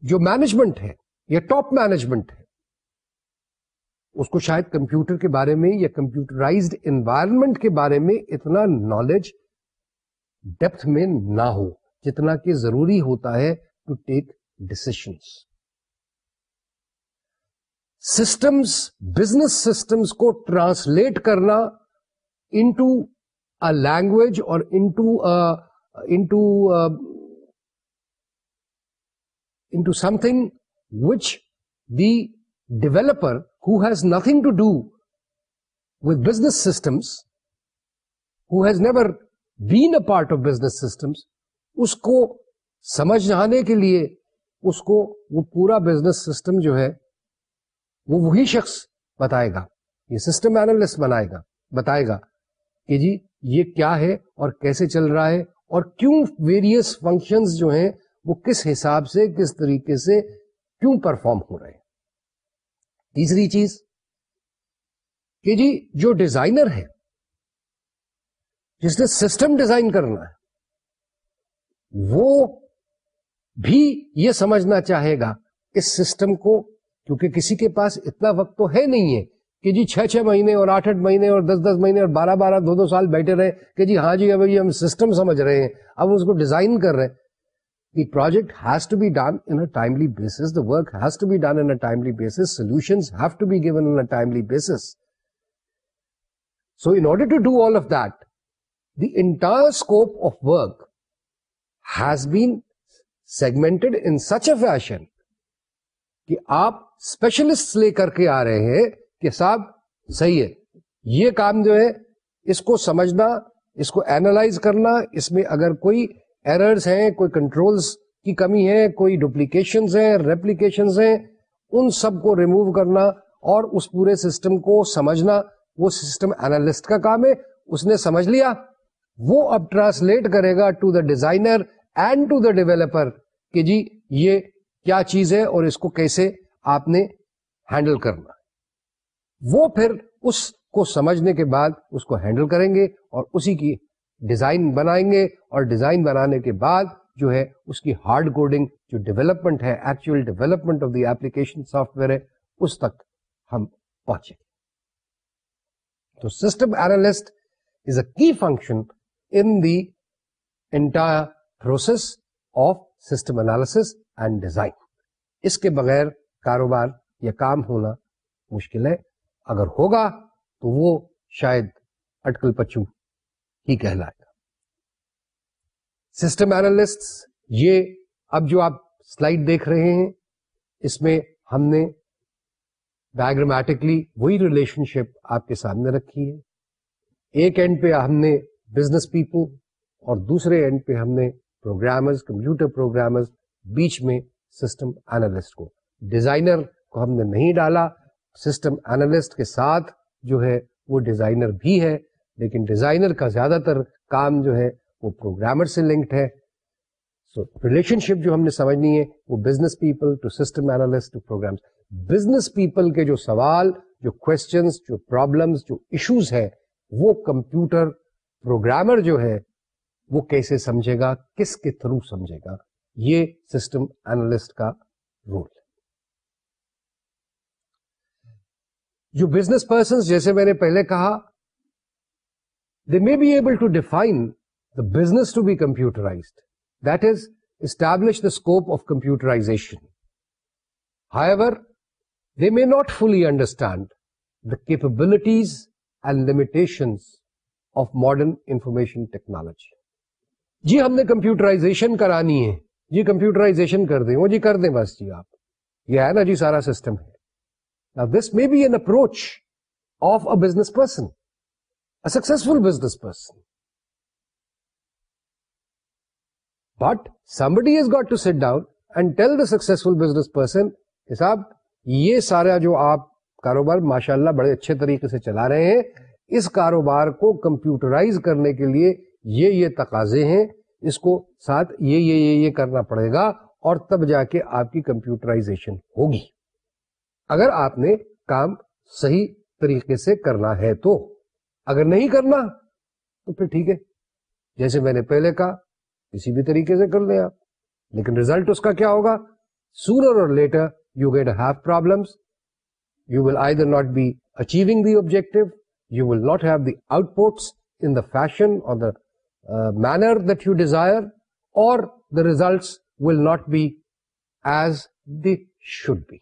جو مینجمنٹ ہے یا ٹاپ مینجمنٹ ہے اس کو شاید کمپیوٹر کے بارے میں یا کمپیوٹرائزڈ انوائرمنٹ کے بارے میں اتنا نالج ڈیپتھ میں نہ ہو جتنا کہ ضروری ہوتا ہے to take decision systems business systems کو ٹرانسلیٹ کرنا انٹو ا لینگویج اور into into into something which the developer who has nothing to do with business systems, who has never been a part of business systems, اس کو سمجھ آنے کے لیے اس کو وہ پورا بزنس سسٹم جو ہے وہ وہی شخص بتائے گا یہ سسٹم اینالسٹ بنائے گا بتائے گا کہ جی یہ کیا ہے اور کیسے چل رہا ہے اور کیوں ویریئس فنکشنز جو ہیں وہ کس حساب سے کس طریقے سے کیوں پرفارم ہو رہے ہیں تیسری چیز کہ جی جو ڈیزائنر ہے جس نے سسٹم ڈیزائن کرنا ہے وہ بھی یہ سمجھنا چاہے گا اس سسٹم کو کیونکہ کسی کے پاس اتنا وقت تو ہے نہیں ہے کہ جی چھ چھ مہینے اور آٹھ آٹھ مہینے اور دس دس مہینے اور بارہ بارہ دو دو سال بیٹھے رہے کہ جی ہاں جی اب ہم سسٹم سمجھ رہے ہیں اب اس کو ڈیزائن کر رہے ہیں project has to be dynamically basis solution to do all of drop of work has segment in such a fashion کہ آپ اسپیشلسٹ لے کر کے آ رہے ہیں کہ صاحب یہ کام جو ہے اس کو سمجھنا اس کو اینالائز کرنا اس میں اگر کوئی ایررز ہیں کوئی کنٹرولز کی کمی ہے کوئی ڈپلیکیشنز ہیں ہیں ریپلیکیشنز ان سب کو ریموو کرنا اور اس پورے سسٹم کو سمجھنا وہ سسٹم اینالسٹ کا کام ہے اس نے سمجھ لیا وہ اب ٹرانسلیٹ کرے گا to the designer and to the developer کہ جی یہ کیا چیز ہے اور اس کو کیسے آپ نے ہینڈل کرنا وہ پھر اس کو سمجھنے کے بعد اس کو ہینڈل کریں گے اور اسی کی ڈیزائن بنائیں گے اور ڈیزائن بنانے کے بعد جو ہے اس کی ہارڈ کوڈنگ جو ڈیولپمنٹ ہے actual development of the application software ہے اس تک ہم پہنچے تو system analyst is a key function in the entire process of system analysis and design اس کے بغیر کاروبار یا کام ہونا مشکل ہے اگر ہوگا تو وہ شاید اٹکل پچو ہی کہلائے گا سسٹم اینالسٹ یہ اب جو آپ سلائڈ دیکھ رہے ہیں اس میں ہم نے ڈائگرامیٹکلی وہی ریلیشن شپ آپ کے سامنے رکھی ہے ایک اینڈ پہ ہم نے بزنس پیپل اور دوسرے اینڈ پہ ہم نے پروگرامرز کمپیوٹر پروگرامرز بیچ میں سسٹم اینالسٹ کو ڈیزائنر کو ہم نے نہیں ڈالا سسٹم اینالسٹ کے ساتھ جو ہے وہ ڈیزائنر بھی ہے لیکن ڈیزائنر کا زیادہ تر کام جو ہے وہ پروگرامر سے لنکڈ ہے سو ریلیشن شپ جو ہم نے سمجھنی ہے وہ business people to system analyst program business people کے جو سوال جو کوشچنس جو پرابلمس جو ایشوز ہے وہ کمپیوٹر پروگرامر جو ہے وہ کیسے سمجھے گا کس کے تھرو سمجھے گا یہ سسٹم اینالسٹ کا رول ہے جو بزنس پرسنس جیسے میں نے پہلے کہا may be able to defines to be computerised that is establish the scope of computer they may not fully understand the capabilities and limitation of modern information technology جی ہم نے computerisation کرانی ہے جی computerisation کر دیں وہ جی کر دیں بس جی آپ یہ ہے نا جی سارا سسٹم ہے this may be an approach of a business person successful business person but somebody successful business person یہ سارا جو آپ کاروبار ماشاء اللہ بڑے اچھے طریقے سے چلا رہے ہیں اس کاروبار کو کمپیوٹرائز کرنے کے لیے یہ یہ تقاضے ہیں اس کو ساتھ یہ یہ یہ, یہ کرنا پڑے گا اور تب جا کے آپ کی کمپیوٹرائزیشن ہوگی اگر آپ نے کام صحیح طریقے سے کرنا ہے تو اگر نہیں کرنا تو پھر ٹھیک ہے جیسے میں نے پہلے کہا کسی بھی طریقے سے کر لیں آپ لیکن ریزلٹ اس کا کیا ہوگا sooner or later you get have problems you will either not be achieving the objective you will not have the outputs in the fashion or the manner that you desire or the results will not be as they should be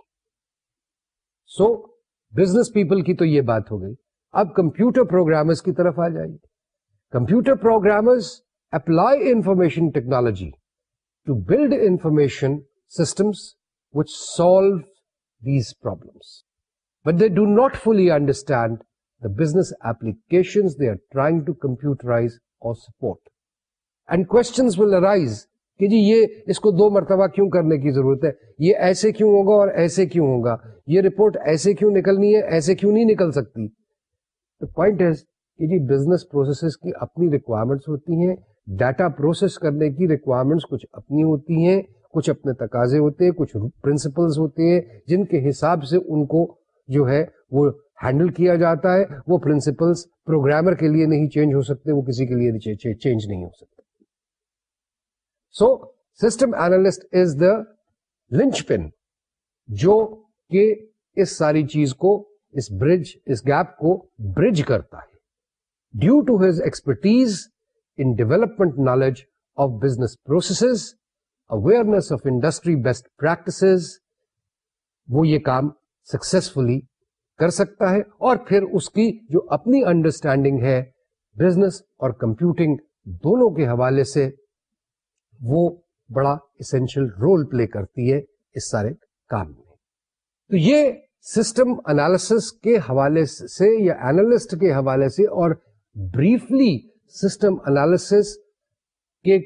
so business people کی تو یہ بات ہو گئی اب computer programmers کی طرف آ جائیے computer programmers apply information technology to build information systems which solve these problems but they do not fully understand the business application they are trying to computerise or support and questions will arise کہ جی یہ اس کو دو مرتبہ کیوں کرنے کی ضرورت ہے یہ ایسے کیوں ہوگا اور ایسے کیوں ہوگا یہ رپورٹ ایسے کیوں نکلنی ہے ایسے کیوں نہیں نکل سکتی پوائنٹ کہ جی بزنس پروسیسز کی اپنی ریکوائرمنٹس ہوتی ہیں ڈیٹا پروسیس کرنے کی ریکوائرمنٹس کچھ اپنی ہوتی ہیں کچھ اپنے تقاضے ہوتے ہوتے ہیں ہیں کچھ جن کے حساب سے ان کو جو ہے وہ ہینڈل کیا جاتا ہے وہ پرنسپلس پروگرامر کے لیے نہیں چینج ہو سکتے وہ کسی کے لیے چینج نہیں ہو سکتے so system analyst is the linchpin جو کہ اس ساری چیز کو اس برج اس گیپ کو برج کرتا ہے due to his expertise in development knowledge of business processes awareness of industry best practices وہ یہ کام سکسفلی کر سکتا ہے اور پھر اس کی جو اپنی انڈرسٹینڈنگ ہے بزنس اور کمپیوٹنگ دونوں کے حوالے سے وہ بڑا اسینشل رول پلے کرتی ہے اس سارے کام میں تو یہ سسٹم انالیسس کے حوالے سے یا اینالسٹ کے حوالے سے اور بریفلی سسٹم انالیسس کے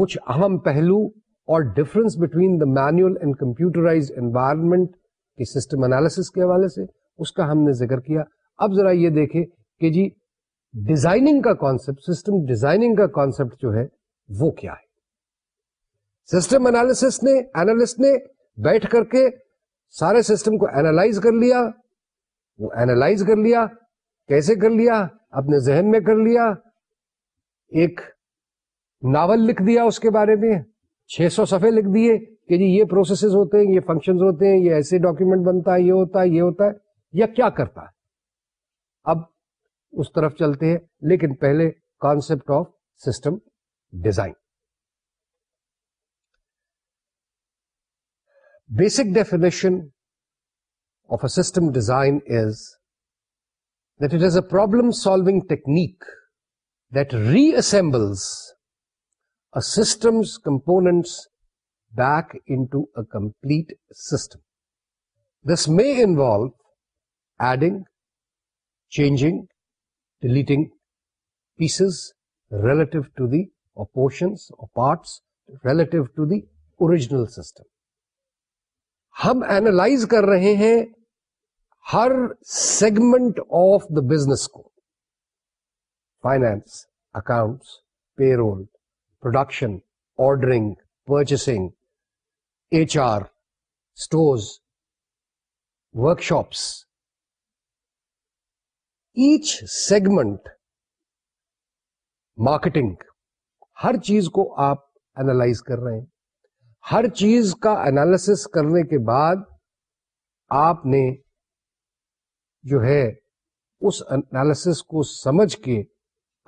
کچھ اہم پہلو اور difference between the and computerised environment کے سسٹم انالیسس کے حوالے سے اس کا ہم نے ذکر کیا اب ذرا یہ دیکھے کہ جی ڈیزائننگ کا کانسپٹ سسٹم ڈیزائننگ کا کانسپٹ جو ہے وہ کیا ہے سسٹم نے اینالسٹ نے بیٹھ کر کے سارے سسٹم کو اینالائز کر لیا وہ اینالائز کر لیا کیسے کر لیا اپنے ذہن میں کر لیا ایک ناول لکھ دیا اس کے بارے میں چھ سو سفے لکھ دیے کہ جی یہ پروسیسز ہوتے ہیں یہ فنکشن ہوتے ہیں یہ ایسے ڈاکیومنٹ بنتا ہے یہ ہوتا ہے یہ ہوتا ہے یا کیا کرتا ہے اب اس طرف چلتے ہیں لیکن پہلے concept of system design Basic definition of a system design is that it is a problem-solving technique that reassembles a system's components back into a complete system. This may involve adding, changing, deleting pieces relative to the, or portions or parts relative to the original system. ہم analyse کر رہے ہیں ہر segment of the business کو finance accounts payroll production ordering purchasing H R stores workshops each segment marketing ہر چیز کو آپ analyse کر رہے ہیں ہر چیز کا انالسس کرنے کے بعد آپ نے جو ہے اس انلس کو سمجھ کے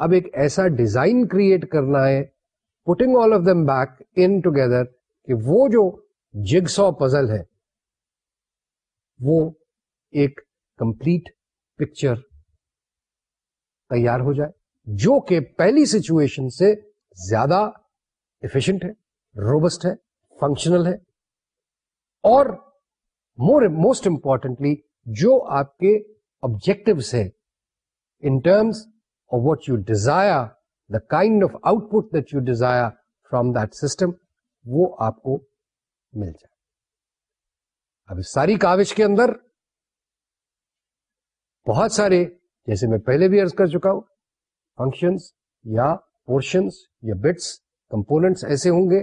اب ایک ایسا ڈیزائن کریٹ کرنا ہے putting all of them back in together کہ وہ جو جگ سو پزل ہے وہ ایک کمپلیٹ پکچر تیار ہو جائے جو کہ پہلی سچویشن سے زیادہ ایفیشنٹ ہے روبسٹ ہے فنکشنل ہے اور مور موسٹ امپورٹنٹلی جو آپ کے آبجیکٹوس ہیں in terms of what you desire the kind of output that you desire from that system وہ آپ کو مل جائے اب اس ساری کاوش کے اندر بہت سارے جیسے میں پہلے بھی ارض کر چکا ہوں فنکشنس یا پورشنس یا بٹس کمپوننٹس ایسے ہوں گے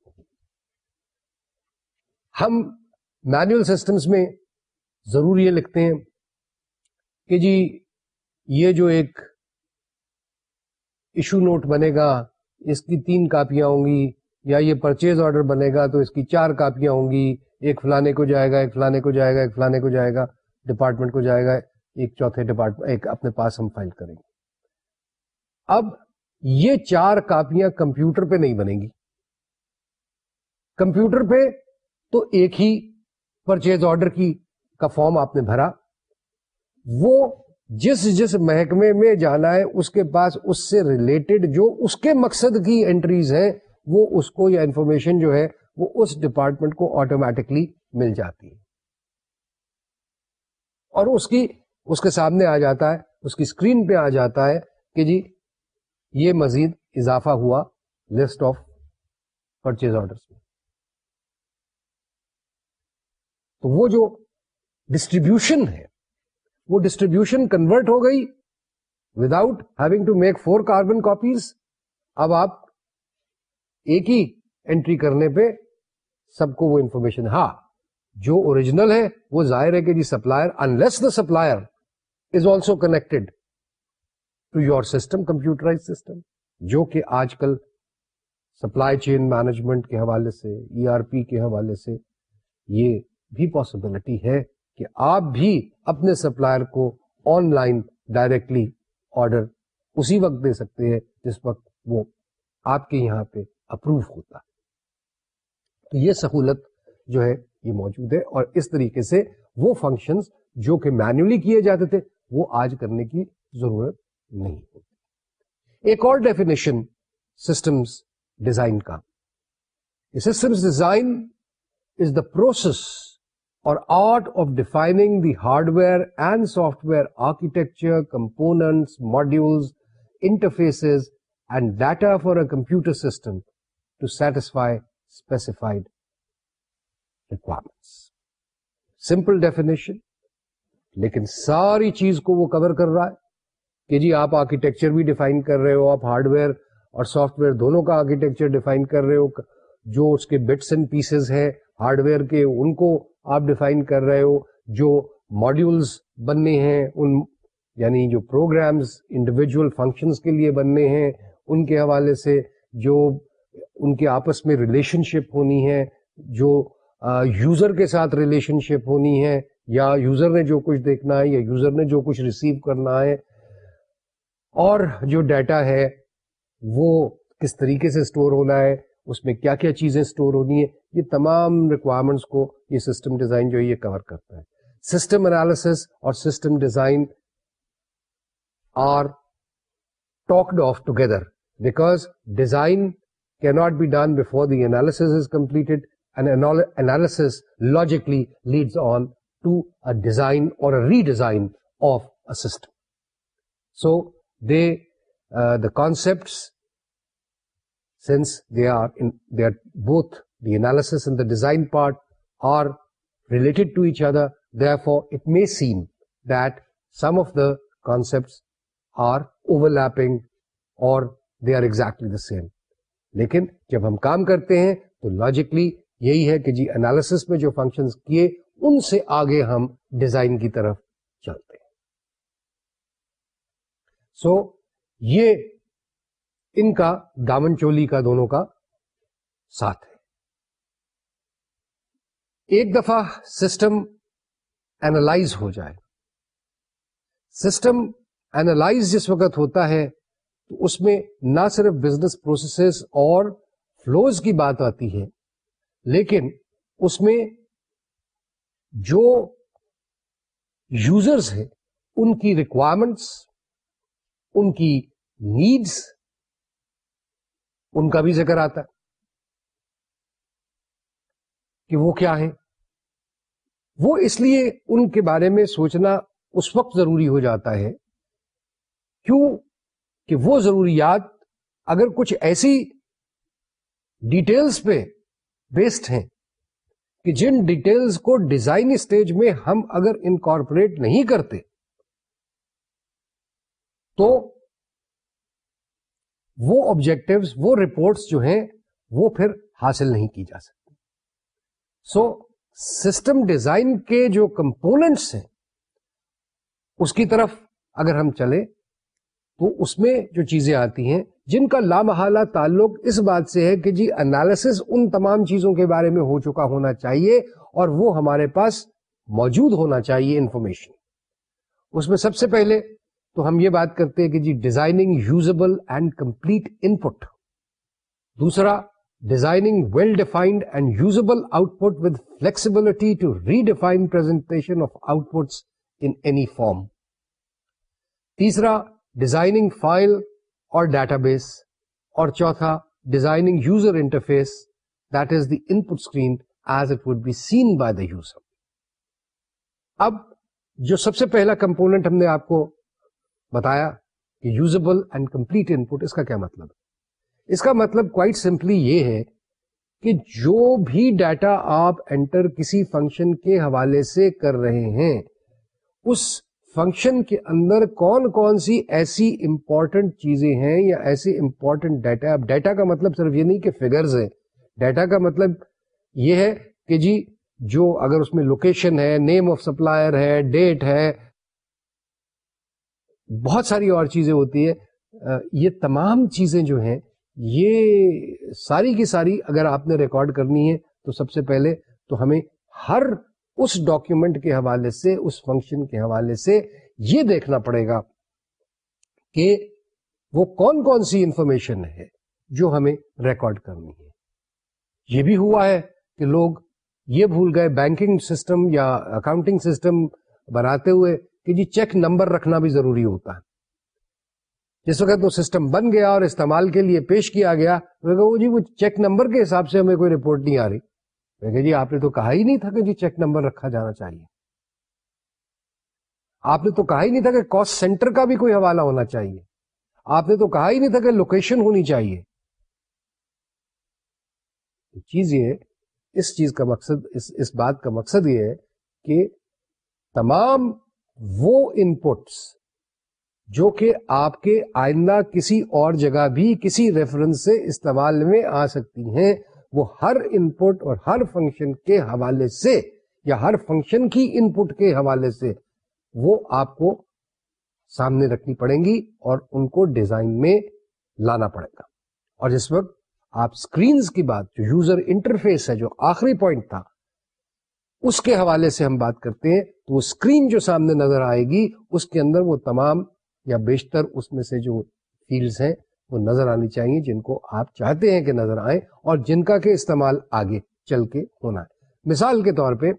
ہم مینوئل سسٹمز میں ضرور یہ لکھتے ہیں کہ جی یہ جو ایک ایشو نوٹ بنے گا اس کی تین کاپیاں ہوں گی یا یہ پرچیز آرڈر بنے گا تو اس کی چار کاپیاں ہوں گی ایک فلانے کو جائے گا ایک فلانے کو جائے گا ایک فلانے کو جائے گا ڈپارٹمنٹ کو جائے گا ایک چوتھے ڈپارٹمنٹ ایک اپنے پاس ہم فائل کریں گے اب یہ چار کاپیاں کمپیوٹر پہ نہیں بنے گی کمپیوٹر پہ تو ایک ہی پرچیز آرڈر کی کا فارم آپ نے بھرا وہ جس جس محکمے میں جانا ہے اس کے پاس اس سے ریلیٹڈ جو اس کے مقصد کی انٹریز ہیں وہ اس کو یا انفارمیشن جو ہے وہ اس ڈپارٹمنٹ کو آٹومیٹکلی مل جاتی ہے اور اس کی اس کے سامنے آ جاتا ہے اس کی اسکرین پہ آ جاتا ہے کہ جی یہ مزید اضافہ ہوا لسٹ آف پرچیز آرڈر میں تو وہ جو ڈسٹریبیوشن ہے وہ ڈسٹریبیوشن کنورٹ ہو گئی without having to make four carbon copies اب آپ ایک ہی اینٹری کرنے پہ سب کو وہ انفارمیشن ہاں جو اوریجنل ہے وہ ظاہر ہے کہ جی supplier unless the supplier is also connected to your system computerise system جو کہ آج کل سپلائی چین مینجمنٹ کے حوالے سے ای آر پی کے حوالے سے یہ بھی پاسبلٹی ہے کہ آپ بھی اپنے سپلائر کو آن لائن ڈائریکٹلی آرڈر اسی وقت دے سکتے ہیں جس وقت وہ آپ کے یہاں پہ اپروو ہوتا ہے تو یہ سہولت جو ہے یہ موجود ہے اور اس طریقے سے وہ فنکشنز جو کہ مینولی کیے جاتے تھے وہ آج کرنے کی ضرورت نہیں ہوتی ایک اور ڈیفینیشن سسٹمز ڈیزائن کا systems design is the process or art of defining the hardware and software architecture components interfaces and data for a computer system to satisfy specified requirements simple definition لیکن ساری چیز کو وہ کور کر رہا ہے کہ جی آپ آرکیٹیکچر بھی ڈیفائن کر رہے ہو آپ ہارڈ ویئر اور سافٹ ویئر دونوں کا آرکیٹیکچر ڈیفائن کر رہے ہو جو اس کے بٹس اینڈ پیسز ہیں ہارڈ ویئر کے ان کو آپ ڈیفائن کر رہے ہو جو ماڈیولس بننے ہیں ان یعنی جو پروگرامز انڈیویجول فنکشنز کے لیے بننے ہیں ان کے حوالے سے جو ان کے آپس میں ریلیشن شپ ہونی ہے جو یوزر کے ساتھ ریلیشن شپ ہونی ہے یا یوزر نے جو کچھ دیکھنا ہے یا یوزر نے جو کچھ ریسیو کرنا ہے اور جو ڈیٹا ہے وہ کس طریقے سے اسٹور ہونا ہے اس میں کیا کیا چیزیں اسٹور ہونی ہیں یہ تمام ریکوائرمنٹس کو یہ سسٹم ڈیزائن جو ہے کور کرتا ہے سسٹم اور system design are talked of together because design can not be done before the analysis is completed analysis logically leads on to a design or redesign of a system so they the concepts since they are in they are both the analysis and the design part are related to each other therefore it may seem that some of the concepts are overlapping or they are exactly the same لیکن جب ہم کام کرتے ہیں تو logically یہی ہے کہ جی analysis میں جو فنکشنز کیے ان سے آگے ہم ڈیزائن کی طرف چلتے ہیں سو so, یہ ان کا دامن چولی کا دونوں کا ساتھ ہے ایک دفعہ سسٹم اینالائز ہو جائے سسٹم اینالائز جس وقت ہوتا ہے تو اس میں نہ صرف بزنس پروسیسز اور فلوز کی بات آتی ہے لیکن اس میں جو یوزرز ہیں ان کی ریکوائرمنٹس ان کی نیڈس ان کا بھی ذکر آتا ہے کہ وہ کیا ہے وہ اس لیے ان کے بارے میں سوچنا اس وقت ضروری ہو جاتا ہے کیوں کہ وہ ضروریات اگر کچھ ایسی ڈیٹیلز پہ بیسڈ ہیں کہ جن ڈیٹیلز کو ڈیزائن اسٹیج میں ہم اگر انکارپوریٹ نہیں کرتے تو وہ آبجیکٹ وہ رپورٹس جو ہیں وہ پھر حاصل نہیں کی جا سکتی سو سسٹم ڈیزائن کے جو کمپوننٹس ہیں اس کی طرف اگر ہم چلے تو اس میں جو چیزیں آتی ہیں جن کا لامحالہ تعلق اس بات سے ہے کہ جی انالس ان تمام چیزوں کے بارے میں ہو چکا ہونا چاہیے اور وہ ہمارے پاس موجود ہونا چاہیے انفارمیشن اس میں سب سے پہلے تو ہم یہ بات کرتے ہیں کہ جی designing usable and complete input دوسرا designing well defined and usable output with flexibility to presentation of out in any form تیسرا ڈیزائننگ فائل اور ڈیٹا بیس اور چوتھا designing user interface that is the input screen as it would be seen by the user اب جو سب سے پہلا component ہم نے آپ کو بتایا کہ usable and complete input اس کا کیا مطلب اس کا مطلب کوائٹ سمپلی یہ ہے کہ جو بھی ڈیٹا آپ انٹر کسی فنکشن کے حوالے سے کر رہے ہیں اس فنکشن کے اندر کون کون سی ایسی امپورٹنٹ چیزیں ہیں یا ایسی امپورٹنٹ ڈیٹا اب ڈیٹا کا مطلب صرف یہ نہیں کہ فگرز ہیں ڈیٹا کا مطلب یہ ہے کہ جی جو اگر اس میں لوکیشن ہے نیم آف سپلائر ہے ڈیٹ ہے بہت ساری اور چیزیں ہوتی ہے یہ تمام چیزیں جو ہیں یہ ساری کی ساری اگر آپ نے ریکارڈ کرنی ہے تو سب سے پہلے تو ہمیں ہر اس ڈاکیومنٹ کے حوالے سے اس فنکشن کے حوالے سے یہ دیکھنا پڑے گا کہ وہ کون کون سی انفارمیشن ہے جو ہمیں ریکارڈ کرنی ہے یہ بھی ہوا ہے کہ لوگ یہ بھول گئے بینکنگ سسٹم یا اکاؤنٹنگ سسٹم بناتے ہوئے کہ جی چیک نمبر رکھنا بھی ضروری ہوتا ہے جس وقت وہ سسٹم بن گیا اور استعمال کے لیے پیش کیا گیا وہ جی وہ چیک نمبر کے حساب سے ہمیں کوئی رپورٹ نہیں آ رہی جی آپ نے تو کہا ہی نہیں تھا کہ جی چیک نمبر رکھا جانا چاہیے آپ نے تو کہا ہی نہیں تھا کہ کاسٹ سینٹر کا بھی کوئی حوالہ ہونا چاہیے آپ نے تو کہا ہی نہیں تھا کہ لوکیشن ہونی چاہیے چیز یہ اس چیز کا مقصد اس, اس بات کا مقصد یہ ہے کہ تمام وہ ان جو کہ آپ کے آئندہ کسی اور جگہ بھی کسی ریفرنس سے استعمال میں آ سکتی ہیں وہ ہر پٹ اور ہر فنکشن کے حوالے سے یا ہر فنکشن کی پٹ کے حوالے سے وہ آپ کو سامنے رکھنی پڑیں گی اور ان کو ڈیزائن میں لانا پڑے گا اور جس وقت آپ اسکرینس کی بات جو یوزر انٹرفیس ہے جو آخری پوائنٹ تھا اس کے حوالے سے ہم بات کرتے ہیں تو وہ اسکرین جو سامنے نظر آئے گی اس کے اندر وہ تمام یا بیشتر اس میں سے جو فیلڈز ہیں وہ نظر آنی چاہیے جن کو آپ چاہتے ہیں کہ نظر آئیں اور جن کا کے استعمال آگے چل کے ہونا ہے مثال کے طور پہ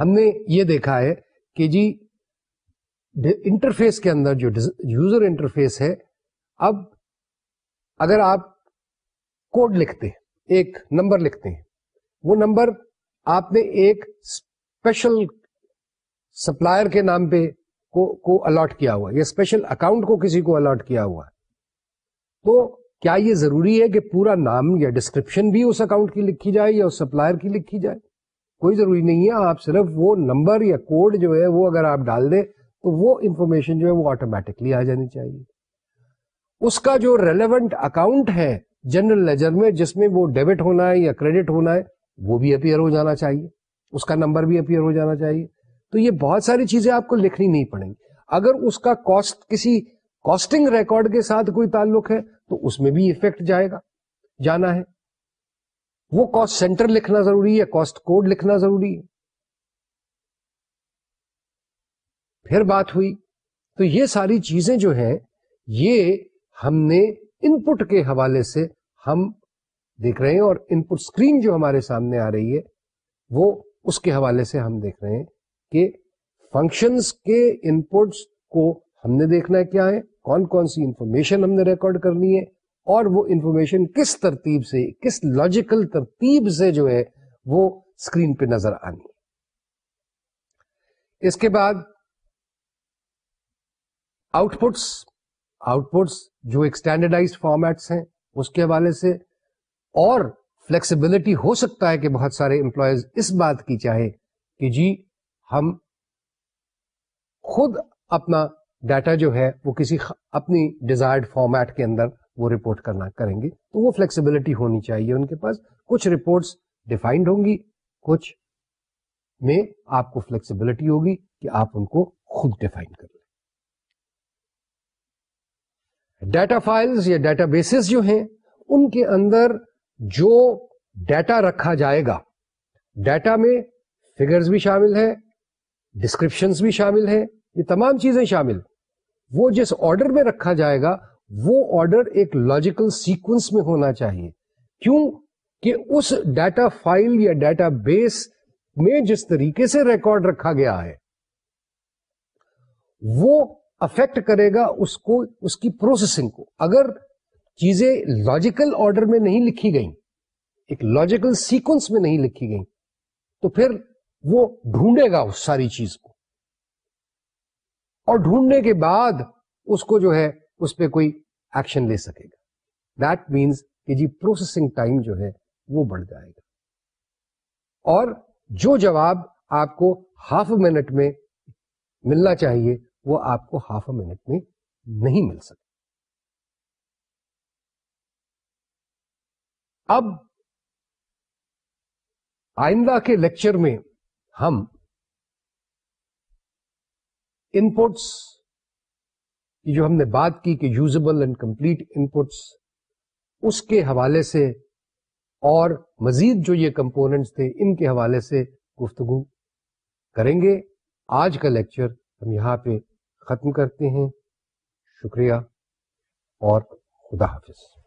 ہم نے یہ دیکھا ہے کہ جی انٹرفیس کے اندر جو یوزر انٹرفیس ہے اب اگر آپ کوڈ لکھتے ہیں ایک نمبر لکھتے ہیں وہ نمبر آپ نے ایک اسپیشل سپلائر کے نام پہ کو الاٹ کیا ہوا یا اسپیشل اکاؤنٹ کو کسی کو الاٹ کیا ہوا تو کیا یہ ضروری ہے کہ پورا نام یا ڈسکرپشن بھی اس اکاؤنٹ کی لکھی جائے یا اس سپلائر کی لکھی جائے کوئی ضروری نہیں ہے آپ صرف وہ نمبر یا کوڈ جو ہے وہ اگر آپ ڈال دیں تو وہ انفارمیشن جو ہے وہ آٹومیٹکلی آ جانی چاہیے اس کا جو ریلیونٹ اکاؤنٹ ہے جنرل لیجر میں جس میں وہ ڈیبٹ ہونا ہے یا کریڈٹ ہونا ہے وہ بھی اپیئر ہو جانا چاہیے اس کا نمبر بھی اپیئر ہو جانا چاہیے تو یہ بہت ساری چیزیں آپ کو لکھنی نہیں پڑیں گی اگر اس کا کاسٹ کسی کاسٹنگ ریکارڈ کے ساتھ کوئی تعلق ہے تو اس میں بھی افیکٹ جائے گا جانا ہے وہ کاسٹ سینٹر لکھنا ضروری ہے کاسٹ کوڈ لکھنا ضروری ہے پھر بات ہوئی تو یہ ساری چیزیں جو ہیں یہ ہم نے ان پٹ کے حوالے سے ہم دیکھ رہے ہیں اور ان پٹ اسکرین جو ہمارے سامنے آ رہی ہے وہ اس کے حوالے سے ہم دیکھ رہے ہیں کہ فنکشنس کے ان پٹس کو ہم نے دیکھنا کیا ہے کون کون سی انفارمیشن ہم نے ریکارڈ کرنی ہے اور وہ انفارمیشن کس ترتیب سے کس لاجیکل ترتیب سے جو ہے وہ اسکرین پہ نظر آنی ہے اس کے بعد آؤٹ پٹس آؤٹ پٹس جو ایک اسٹینڈرڈائز فارمیٹس ہیں اس کے حوالے سے اور فلیکسیبلٹی ہو سکتا ہے کہ بہت سارے امپلائیز اس بات کی چاہے کہ جی ہم خود اپنا ڈیٹا جو ہے وہ کسی اپنی ڈیزائرڈ فارمیٹ کے اندر وہ رپورٹ کرنا کریں گے تو وہ فلیکسیبلٹی ہونی چاہیے ان کے پاس کچھ رپورٹس ڈیفائنڈ ہوں گی کچھ میں آپ کو فلیکسیبلٹی ہوگی کہ آپ ان کو خود ڈیفائن کر لیں ڈیٹا فائلز یا ڈیٹا بیسز جو ہیں ان کے اندر جو ڈیٹا رکھا جائے گا ڈیٹا میں فگرز بھی شامل ہے ڈسکرپشنز بھی شامل ہیں یہ تمام چیزیں شامل وہ جس آرڈر میں رکھا جائے گا وہ آرڈر ایک لاجیکل سیکوینس میں ہونا چاہیے کیوں کہ اس ڈیٹا فائل یا ڈیٹا بیس میں جس طریقے سے ریکارڈ رکھا گیا ہے وہ افیکٹ کرے گا اس کو اس کی پروسیسنگ کو اگر چیزیں لاجیکل آرڈر میں نہیں لکھی گئیں ایک لاجیکل سیکوینس میں نہیں لکھی گئیں تو پھر وہ ڈھونڈے گا اس ساری چیز کو اور ڈھونڈنے کے بعد اس کو جو ہے اس پہ کوئی ایکشن لے سکے گا دیٹ مینس کہ جی پروسیسنگ ٹائم جو ہے وہ بڑھ جائے گا اور جو جواب آپ کو ہاف منٹ میں ملنا چاہیے وہ آپ کو ہاف منٹ میں نہیں مل سکتا اب آئندہ کے لیکچر میں ہم پٹس کی جو ہم نے بات کی کہ یوزبل اینڈ کمپلیٹ پٹس اس کے حوالے سے اور مزید جو یہ کمپوننٹس تھے ان کے حوالے سے گفتگو کریں گے آج کا لیکچر ہم یہاں پہ ختم کرتے ہیں شکریہ اور خدا حافظ